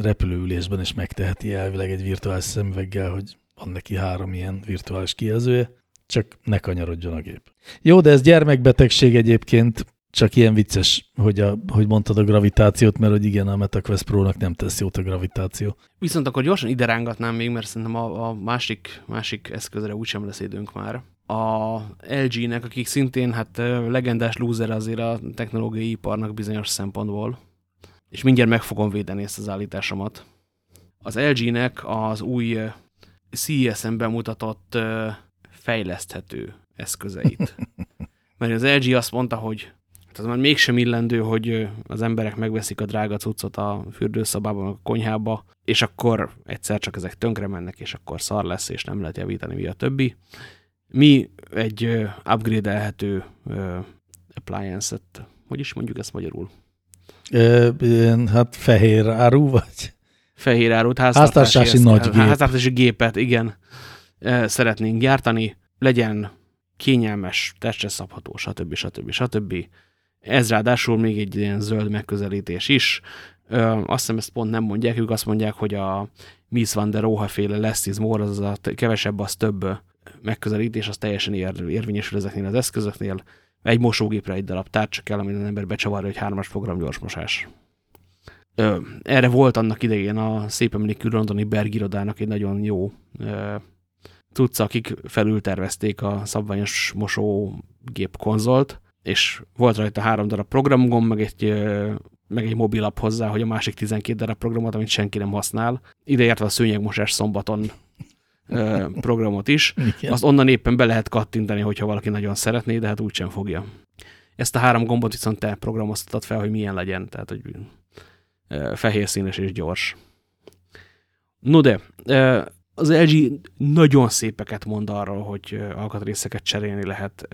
repülőülésben is megteheti elvileg egy virtuális szemüveggel, hogy van neki három ilyen virtuális kijelzője, csak ne kanyarodjon a gép. Jó, de ez gyermekbetegség egyébként, csak ilyen vicces, hogy, a, hogy mondtad a gravitációt, mert hogy igen, a MetaQuest Pro-nak nem tesz jót a gravitáció. Viszont akkor gyorsan ide rángatnám még, mert szerintem a, a másik, másik eszközre úgysem lesz időnk már. A LG-nek, akik szintén hát legendás loser azért a technológiai iparnak bizonyos szempontból, és mindjárt meg fogom védeni ezt az állításomat. Az LG-nek az új CES-en bemutatott fejleszthető eszközeit. Mert az LG azt mondta, hogy tehát már mégsem illendő, hogy az emberek megveszik a drága cuccot a fürdőszobában, a konyhába, és akkor egyszer csak ezek tönkre mennek, és akkor szar lesz, és nem lehet javítani, mi a többi. Mi egy upgrade-elhető appliance-et, hogy is mondjuk ezt magyarul? Ilyen, hát fehér áru, vagy? Fehér áru, háztartási, háztartási nagy gép. Háztartási gépet, igen, szeretnénk gyártani, legyen kényelmes, testre szabható, stb. stb. stb. Ez ráadásul még egy ilyen zöld megközelítés is. Ö, azt hiszem ezt pont nem mondják, ők azt mondják, hogy a Miss van der Rohe féle less is more, az a kevesebb, az több megközelítés, az teljesen ér, érvényesül ezeknél az eszközöknél. Egy mosógépre egy darab tárcsa kell, amit az ember becsavarja, hogy hármas program gyorsmosás. Ö, erre volt annak idején a szép emlékű londoni Bergirodának egy nagyon jó ö, tudsz, akik felültervezték a szabványos mosógép konzolt, és volt rajta három darab programgomb, meg egy, meg egy mobilap hozzá, hogy a másik 12 darab programot, amit senki nem használ, ideértve a szőnyegmosás szombaton programot is. Igen. Azt onnan éppen be lehet kattintani, hogyha valaki nagyon szeretné, de hát úgysem fogja. Ezt a három gombot viszont te programoztatod fel, hogy milyen legyen, tehát hogy fehér színes és gyors. No de, az LG nagyon szépeket mond arról, hogy alkatrészeket cserélni lehet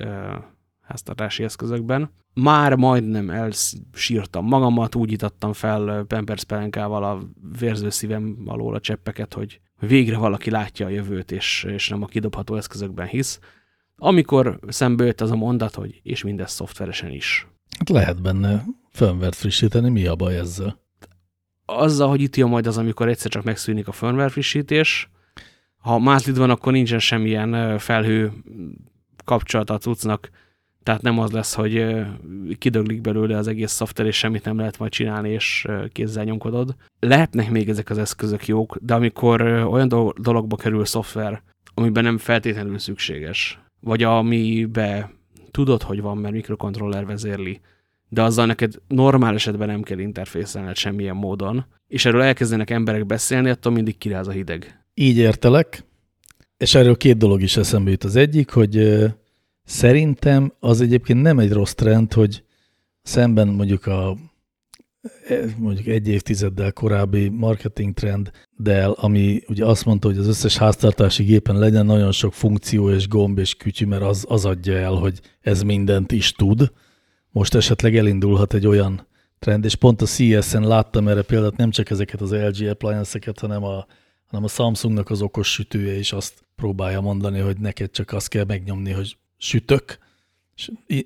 háztartási eszközökben. Már majdnem elsírtam magamat, úgy itattam fel Pampers Pelenkával a vérző szívem alól a cseppeket, hogy végre valaki látja a jövőt, és, és nem a kidobható eszközökben hisz. Amikor szembe jött az a mondat, hogy és mindez szoftveresen is. Hát lehet benne firmware frissíteni, mi a baj ezzel? Azzal, hogy itt jön majd az, amikor egyszer csak megszűnik a firmware frissítés, ha mázlid van, akkor nincsen semmilyen felhő kapcsolata a cuccnak, tehát nem az lesz, hogy kidöglik belőle az egész szoftver, és semmit nem lehet majd csinálni, és kézzel nyomkodod. Lehetnek még ezek az eszközök jók, de amikor olyan dologba kerül szoftver, amiben nem feltétlenül szükséges, vagy amibe tudod, hogy van, mert mikrokontroller vezérli, de azzal neked normál esetben nem kell interfészelned semmilyen módon, és erről elkezdenek emberek beszélni, attól mindig kiráz a hideg. Így értelek. És erről két dolog is eszembe jut. Az egyik, hogy szerintem az egyébként nem egy rossz trend, hogy szemben mondjuk a mondjuk egy évtizeddel korábbi marketing trenddel, ami ugye azt mondta, hogy az összes háztartási gépen legyen nagyon sok funkció és gomb és kütyű, mert az, az adja el, hogy ez mindent is tud. Most esetleg elindulhat egy olyan trend, és pont a CES-en láttam erre példát, nem csak ezeket az LG appliance-eket, hanem a, hanem a Samsungnak az okos sütője is azt próbálja mondani, hogy neked csak azt kell megnyomni, hogy sütök,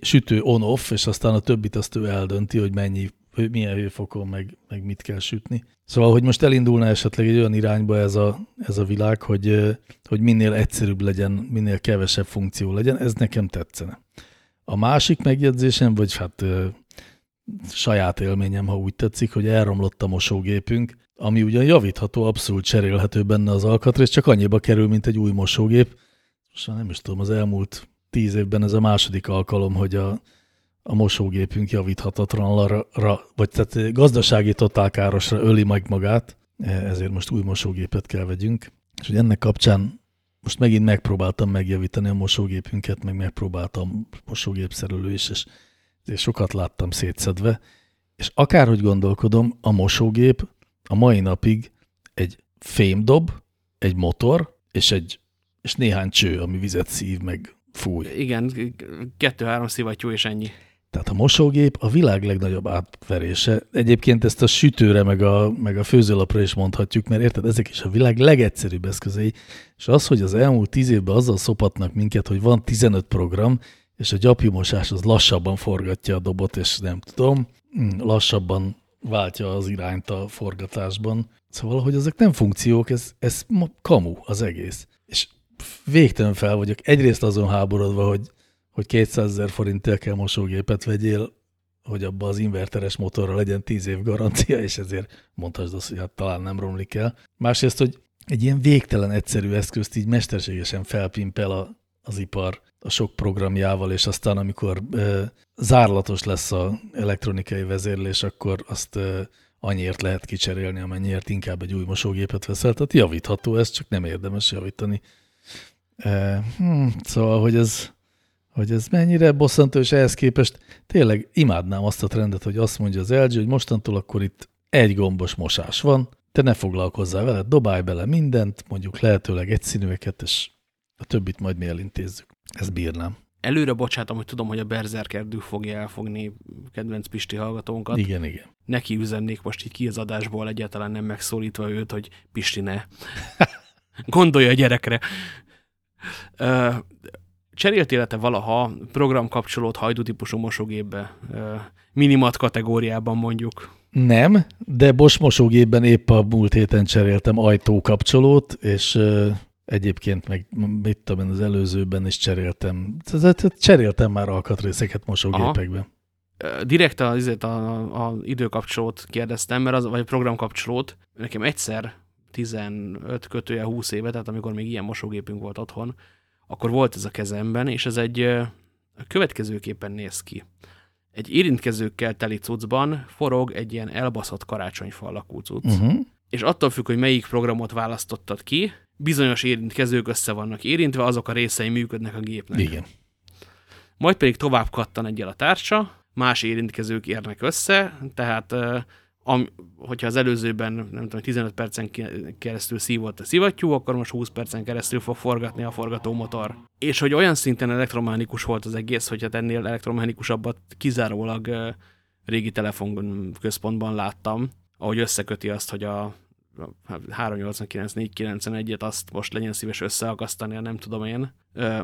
sütő on-off, és aztán a többit azt ő eldönti, hogy mennyi, milyen hőfokon, meg, meg mit kell sütni. Szóval, hogy most elindulna esetleg egy olyan irányba ez a, ez a világ, hogy, hogy minél egyszerűbb legyen, minél kevesebb funkció legyen, ez nekem tetszene. A másik megjegyzésem, vagy hát saját élményem, ha úgy tetszik, hogy elromlott a mosógépünk, ami ugyan javítható, abszolút cserélhető benne az alkatrész, csak annyiba kerül, mint egy új mosógép. Most nem is tudom, az elmúlt tíz évben ez a második alkalom, hogy a, a mosógépünk javíthatatlanra, vagy tehát gazdasági totálkárosra öli meg magát, ezért most új mosógépet kell vegyünk. És hogy ennek kapcsán most megint megpróbáltam megjavítani a mosógépünket, meg megpróbáltam mosógépszerelő is, és és sokat láttam szétszedve, és akárhogy gondolkodom, a mosógép a mai napig egy fémdob, egy motor, és, egy, és néhány cső, ami vizet szív, meg fúj. Igen, kettő-három szivattyú, és ennyi. Tehát a mosógép a világ legnagyobb átverése. Egyébként ezt a sütőre, meg a, meg a főzőlapra is mondhatjuk, mert érted, ezek is a világ legegyszerűbb eszközei, és az, hogy az elmúlt tíz évben azzal szopatnak minket, hogy van 15 program, és a gyapjumosás az lassabban forgatja a dobot, és nem tudom, mm, lassabban váltja az irányt a forgatásban. Szóval, hogy ezek nem funkciók, ez, ez kamu az egész. És végtelen fel vagyok. Egyrészt azon háborodva, hogy, hogy 200 ezer forintért kell mosógépet vegyél, hogy abba az inverteres motorra legyen 10 év garancia, és ezért mondhatod azt, hogy hát talán nem romlik el. Másrészt, hogy egy ilyen végtelen egyszerű eszközt így mesterségesen felpimpel a, az ipar a sok programjával, és aztán amikor e, zárlatos lesz a elektronikai vezérlés, akkor azt e, annyiért lehet kicserélni, amennyiért inkább egy új mosógépet veszel. Tehát javítható ez, csak nem érdemes javítani. E, hm, szóval, hogy ez, hogy ez mennyire bosszantó, és ehhez képest tényleg imádnám azt a trendet, hogy azt mondja az LG, hogy mostantól akkor itt egy gombos mosás van, te ne foglalkozzál vele, dobálj bele mindent, mondjuk lehetőleg egyszínűeket, és a többit majd mi elintézzük. Ez bírnám. Előre bocsátom, hogy tudom, hogy a Berserkerdő fogja elfogni kedvenc Pisti hallgatónkat. Igen, igen. Neki üzennék most így ki az adásból, egyáltalán nem megszólítva őt, hogy Pisti ne. Gondolja a gyerekre. Cseréltél te valaha programkapcsolót hajdú típusú mosógépbe? Minimat kategóriában mondjuk. Nem, de Bosch mosógépben épp a múlt héten cseréltem ajtókapcsolót, és Egyébként meg, mit tudom én, az előzőben is cseréltem. Cseréltem már alkatrészeket mosógépekben. Aha. Direkt az, a, a időkapcsolót kérdeztem, mert az, vagy a programkapcsolót, nekem egyszer 15 kötője 20 éve, tehát amikor még ilyen mosógépünk volt otthon, akkor volt ez a kezemben, és ez egy következőképpen néz ki. Egy érintkezőkkel teli cuccban forog egy ilyen elbaszott karácsonyfa alakú cucc, uh mhm. -huh. és attól függ, hogy melyik programot választottad ki, bizonyos érintkezők össze vannak érintve, azok a részei működnek a gépnek. Igen. Majd pedig tovább kattan egyel a tárcsa, más érintkezők érnek össze, tehát am, hogyha az előzőben nem tudom, 15 percen keresztül szívott a szivattyú, akkor most 20 percen keresztül fog forgatni a forgatómotor. És hogy olyan szinten elektromechanikus volt az egész, hogyha ennél elektromechanikusabbat kizárólag régi telefonközpontban láttam, ahogy összeköti azt, hogy a 389 491-et azt most legyen szíves összeakasztani, nem tudom én,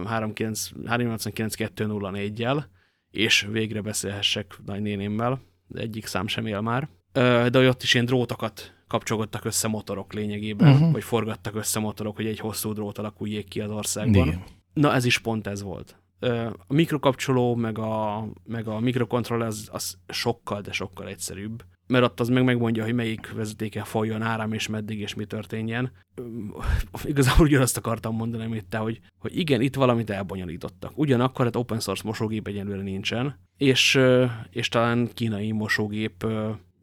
389 204-jel, és végre beszélhessek nagynénémmel, egyik szám sem él már. De ott is ilyen drótokat kapcsolgattak össze motorok lényegében, uh mhm. -huh. vagy forgattak össze motorok, hogy egy hosszú drót alakuljék ki az országban. Igen. Na ez is pont ez volt. A mikrokapcsoló, meg a, meg a mikrokontroll az, az sokkal, de sokkal egyszerűbb mert ott az meg megmondja, hogy melyik vezetéken folyjon áram, és meddig, és mi történjen. Igazából ugyanazt akartam mondani, amit te, hogy, hogy igen, itt valamit elbonyolítottak. Ugyanakkor hát open source mosógép egyenlőre nincsen, és, és talán kínai mosógép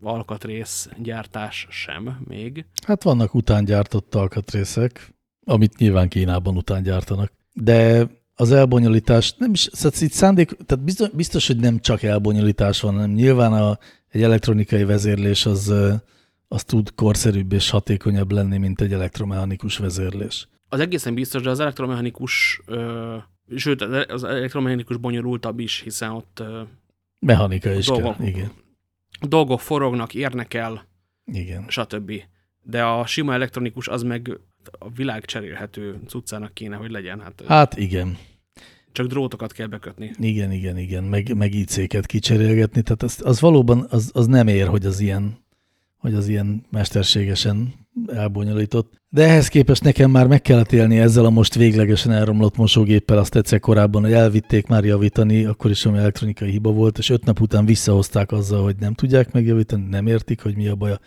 alkatrész gyártás sem még. Hát vannak utángyártott alkatrészek, amit nyilván Kínában után gyártanak. De az elbonyolítás nem is, szóval itt szándék, tehát biztos, biztos, hogy nem csak elbonyolítás van, hanem nyilván a, egy elektronikai vezérlés az, az tud korszerűbb és hatékonyabb lenni, mint egy elektromechanikus vezérlés. Az egészen biztos, de az elektromechanikus, ö, sőt, az elektromechanikus bonyolultabb is, hiszen ott ö, Mechanika is dolgok, kell, igen. Dolgok forognak, érnek el, igen. stb. De a sima elektronikus az meg a világ cserélhető cuccának kéne, hogy legyen. Hát, hát igen. Csak drótokat kell bekötni. Igen, igen, igen, meg, meg IC-ket kicserélgetni, tehát az, az valóban az, az nem ér, hogy az ilyen, hogy az ilyen mesterségesen elbonyolított. De ehhez képest nekem már meg kellett élni ezzel a most véglegesen elromlott mosógéppel, azt egyszer korábban, hogy elvitték már javítani, akkor is ami elektronikai hiba volt, és öt nap után visszahozták azzal, hogy nem tudják megjavítani, nem értik, hogy mi a baj.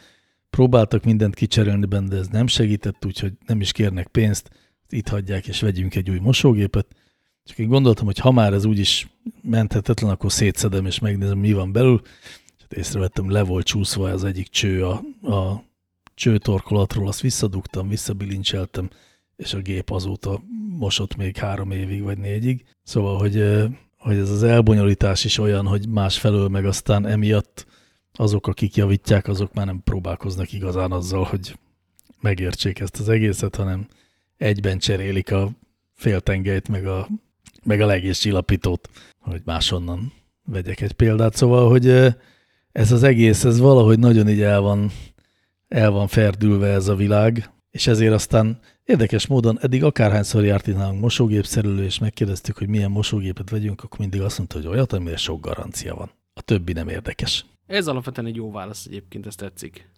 Próbáltak mindent kicserélni benne, de ez nem segített, úgyhogy nem is kérnek pénzt, itt hagyják, és vegyünk egy új mosógépet. Csak én gondoltam, hogy ha már ez úgyis menthetetlen, akkor szétszedem, és megnézem, mi van belül. És hát észrevettem, le volt csúszva az egyik cső a, a csőtorkolatról, azt visszadugtam, visszabilincseltem, és a gép azóta mosott még három évig, vagy négyig. Szóval, hogy, hogy ez az elbonyolítás is olyan, hogy másfelől meg aztán emiatt azok, akik javítják, azok már nem próbálkoznak igazán azzal, hogy megértsék ezt az egészet, hanem egyben cserélik a féltengelyt, meg a, meg a legész csillapítót, hogy máshonnan vegyek egy példát. Szóval, hogy ez az egész, ez valahogy nagyon így el van, el van ferdülve ez a világ, és ezért aztán érdekes módon eddig akárhányszor járt itt nálunk mosógépszerelő, és megkérdeztük, hogy milyen mosógépet vegyünk, akkor mindig azt mondta, hogy olyat, amire sok garancia van. A többi nem érdekes. Ez alapvetően egy jó válasz egyébként, ezt tetszik.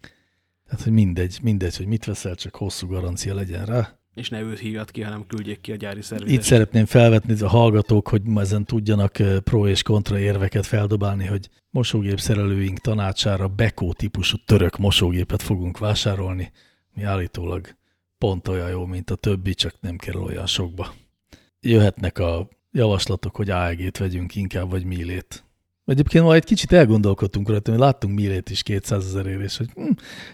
Tehát, hogy mindegy, mindegy, hogy mit veszel, csak hosszú garancia legyen rá. És ne őt hívjat ki, hanem küldjék ki a gyári szervizet. Itt szeretném felvetni a hallgatók, hogy ezen tudjanak pro és kontra érveket feldobálni, hogy mosógép szerelőink tanácsára Beko típusú török mosógépet fogunk vásárolni, mi állítólag pont olyan jó, mint a többi, csak nem kerül olyan sokba. Jöhetnek a javaslatok, hogy AEG-t vegyünk inkább, vagy millét. Egyébként ma egy kicsit elgondolkodtunk rajta, hogy láttunk millét is 200 ezerért, és hogy hm,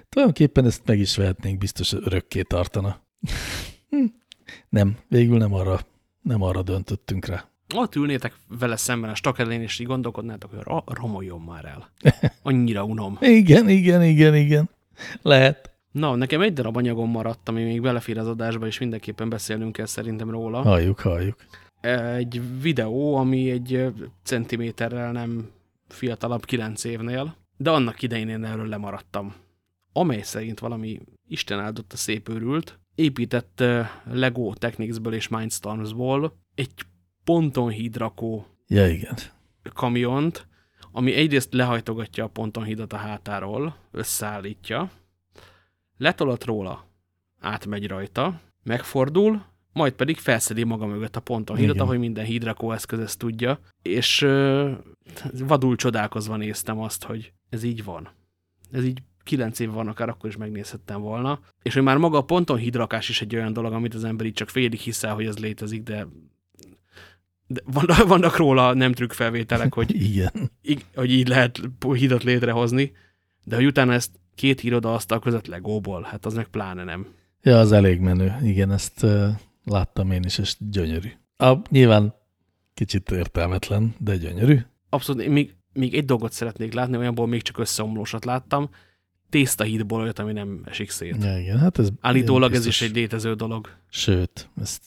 tulajdonképpen ezt meg is vehetnénk, biztos örökké tartana. Hm. nem, végül nem arra, nem arra döntöttünk rá. Ott ülnétek vele szemben a stak elén, és így gondolkodnátok, hogy romoljon már el. Annyira unom. igen, igen, igen, igen. Lehet. Na, nekem egy darab anyagom maradt, ami még belefér az adásba, és mindenképpen beszélnünk kell szerintem róla. Halljuk, halljuk. Egy videó, ami egy centiméterrel nem fiatalabb, kilenc évnél, de annak idején én erről lemaradtam. Amely szerint valami Isten áldott a szép őrült, épített Lego Technicsből és Mindstormsból egy pontonhídrakó ja, igen. kamiont, ami egyrészt lehajtogatja a pontonhídat a hátáról, összeállítja, letolott róla, átmegy rajta, megfordul, majd pedig felszedi maga mögött a pontonhídat, ahogy minden hídrakó eszköz ezt tudja, és uh, vadul csodálkozva néztem azt, hogy ez így van. Ez így kilenc év van, akár akkor is megnézhettem volna. És hogy már maga a ponton hidrakás is egy olyan dolog, amit az ember így csak félig hiszel, hogy ez létezik, de, de vannak, róla nem trükkfelvételek, hogy, Igen. Így, hogy így lehet hidat létrehozni, de hogy utána ezt két híroda asztal között legóból, hát az meg pláne nem. Ja, az elég menő. Igen, ezt uh, láttam én is, és gyönyörű. A, nyilván kicsit értelmetlen, de gyönyörű. Abszolút, még, még egy dolgot szeretnék látni, olyanból még csak összeomlósat láttam, tésztahídból olyat, ami nem esik szét. Ja, igen, hát ez Állítólag ez is egy létező dolog. Sőt, ezt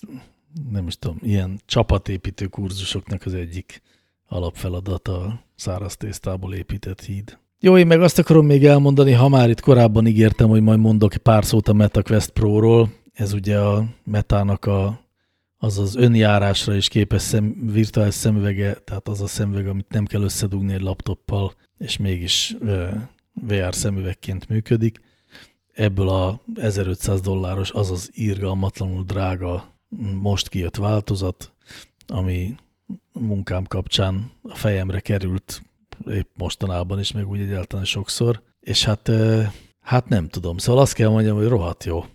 nem is tudom, ilyen csapatépítő kurzusoknak az egyik alapfeladata a száraz tésztából épített híd. Jó, én meg azt akarom még elmondani, ha már itt korábban ígértem, hogy majd mondok pár szót a MetaQuest Pro-ról. Ez ugye a Metának a, az az önjárásra is képes szem, virtuális szemüvege, tehát az a szemüveg, amit nem kell összedugni egy laptoppal, és mégis VR szemüvegként működik. Ebből a 1500 dolláros, azaz írgalmatlanul drága most kijött változat, ami munkám kapcsán a fejemre került épp mostanában is, meg úgy egyáltalán sokszor, és hát, hát nem tudom. Szóval azt kell mondjam, hogy rohadt jó.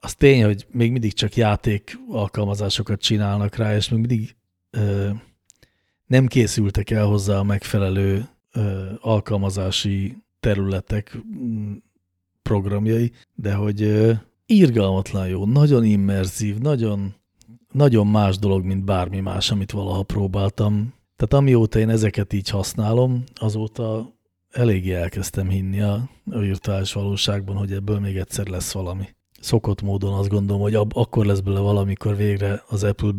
Az tény, hogy még mindig csak játék alkalmazásokat csinálnak rá, és még mindig ö, nem készültek el hozzá a megfelelő ö, alkalmazási területek mm, programjai, de hogy Írgalmatlan jó, nagyon immerzív, nagyon, nagyon más dolog, mint bármi más, amit valaha próbáltam. Tehát amióta én ezeket így használom, azóta eléggé elkezdtem hinni a, a virtuális valóságban, hogy ebből még egyszer lesz valami. Szokott módon azt gondolom, hogy ab, akkor lesz belőle valamikor végre az Apple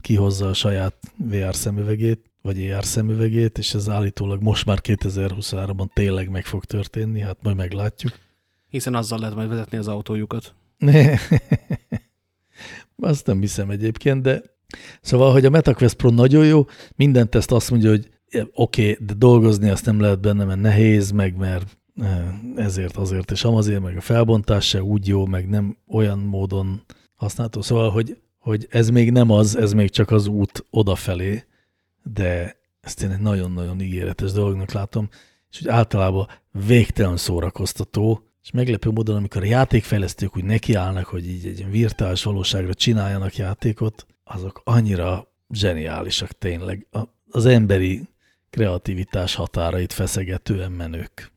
kihozza a saját VR szemüvegét, vagy AR szemüvegét, és ez állítólag most már 2023-ban tényleg meg fog történni, hát majd meglátjuk. Hiszen azzal lehet majd vezetni az autójukat. Azt nem hiszem egyébként, de szóval, hogy a MetaQuest Pro nagyon jó, minden teszt azt mondja, hogy oké, okay, de dolgozni azt nem lehet benne, mert nehéz, meg mert eh, ezért, azért és amazért, meg a felbontás se úgy jó, meg nem olyan módon használható. Szóval, hogy, hogy ez még nem az, ez még csak az út odafelé, de ezt én egy nagyon-nagyon ígéretes dolognak látom, és hogy általában végtelen szórakoztató, és meglepő módon, amikor a játékfejlesztők úgy nekiállnak, hogy így egy virtuális valóságra csináljanak játékot, azok annyira zseniálisak tényleg. Az emberi kreativitás határait feszegetően menők.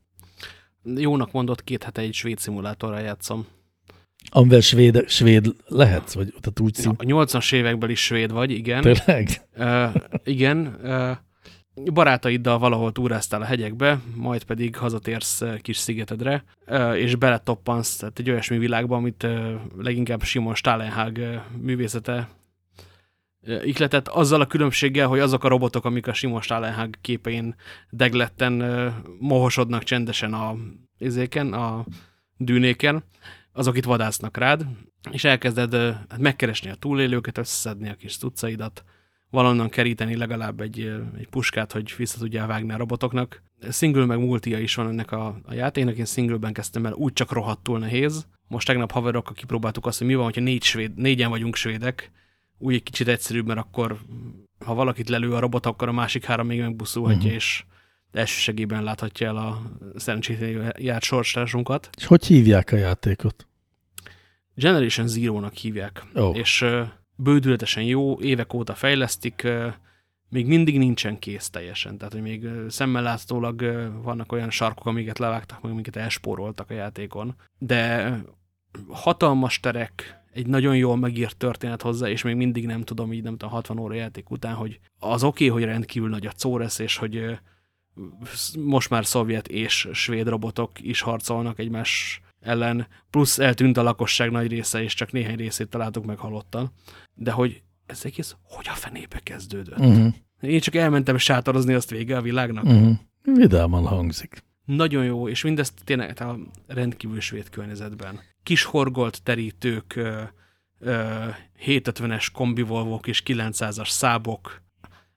Jónak mondott, két hete egy svéd szimulátorral játszom. Amivel svéd, svéd lehetsz? Vagy, tehát úgy szín... A 80-as években is svéd vagy, igen. Tényleg? Uh, igen. Uh, barátaiddal valahol túráztál a hegyekbe, majd pedig hazatérsz kis szigetedre, és beletoppansz tehát egy olyasmi világba, amit leginkább Simon Stalenhag művészete ikletett, azzal a különbséggel, hogy azok a robotok, amik a Simon Stalenhag képein degletten mohosodnak csendesen a izéken, a dűnéken, azok itt vadásznak rád, és elkezded hát megkeresni a túlélőket, összeszedni a kis tucaidat, valonnan keríteni legalább egy, egy puskát, hogy vissza tudjál vágni a robotoknak. Single meg multia is van ennek a, a játéknak, én singleben kezdtem el, úgy csak rohadtul nehéz. Most tegnap haverokkal kipróbáltuk azt, hogy mi van, hogyha négy svéd, négyen vagyunk svédek, úgy egy kicsit egyszerűbb, mert akkor ha valakit lelő a robot, akkor a másik három még megbuszulhatja, uh mhm. -huh. és első segében láthatja el a szerencsétlen járt sorstársunkat. És hogy hívják a játékot? Generation Zero-nak hívják. Oh. És bődületesen jó, évek óta fejlesztik, még mindig nincsen kész teljesen. Tehát, hogy még szemmel látszólag vannak olyan sarkok, amiket levágtak, meg amiket elspóroltak a játékon. De hatalmas terek, egy nagyon jól megírt történet hozzá, és még mindig nem tudom, így nem tudom, 60 óra játék után, hogy az oké, okay, hogy rendkívül nagy a Córesz, és hogy most már szovjet és svéd robotok is harcolnak egymás ellen, plusz eltűnt a lakosság nagy része, és csak néhány részét találtuk meg halottan. De hogy ez egész hogy a fenébe kezdődött? Uh mhm. -huh. Én csak elmentem sátorozni azt vége a világnak. Uh mhm. -huh. Vidáman hangzik. Nagyon jó, és mindezt tényleg a rendkívül svéd környezetben. Kis horgolt terítők, 750-es kombivolvók és 900-as szábok.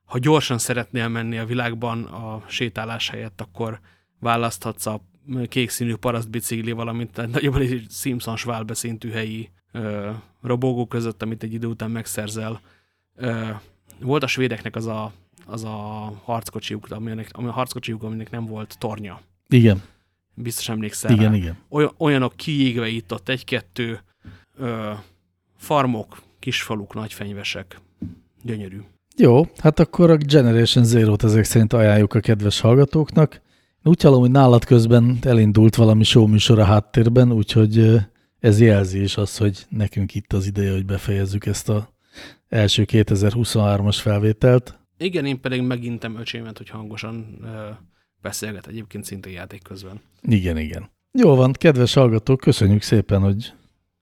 Ha gyorsan szeretnél menni a világban a sétálás helyett, akkor választhatsz a kék színű parasztbicikli, valamint nagyobb egy Simpsons válbeszintű helyi ö, robogó között, amit egy idő után megszerzel. Ö, volt a svédeknek az a, az a harckocsiuk, aminek, ami a harckocsiuk, aminek nem volt tornya. Igen. Biztos emlékszel Igen, rá. igen. Oly, olyanok kiégve itt ott egy-kettő farmok, kisfaluk, nagyfenyvesek. Gyönyörű. Jó, hát akkor a Generation Zero-t ezek szerint ajánljuk a kedves hallgatóknak. Úgy hallom, hogy nálad közben elindult valami show műsor a háttérben, úgyhogy ez jelzi is az, hogy nekünk itt az ideje, hogy befejezzük ezt a első 2023-as felvételt. Igen, én pedig megintem öcsémet, hogy hangosan beszélget egyébként szintén játék közben. Igen, igen. Jó van, kedves hallgatók, köszönjük szépen, hogy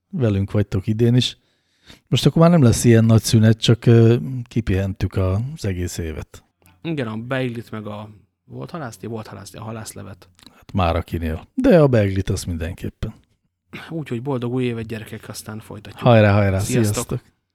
velünk vagytok idén is. Most akkor már nem lesz ilyen nagy szünet, csak kipihentük az egész évet. Igen, a beiglit meg a volt halászti? Volt halászti, a halászlevet. Hát már akinél. De a beiglit az mindenképpen. Úgyhogy boldog új évet gyerekek, aztán folytatjuk. Hajrá, hajrá, sziasztok! sziasztok.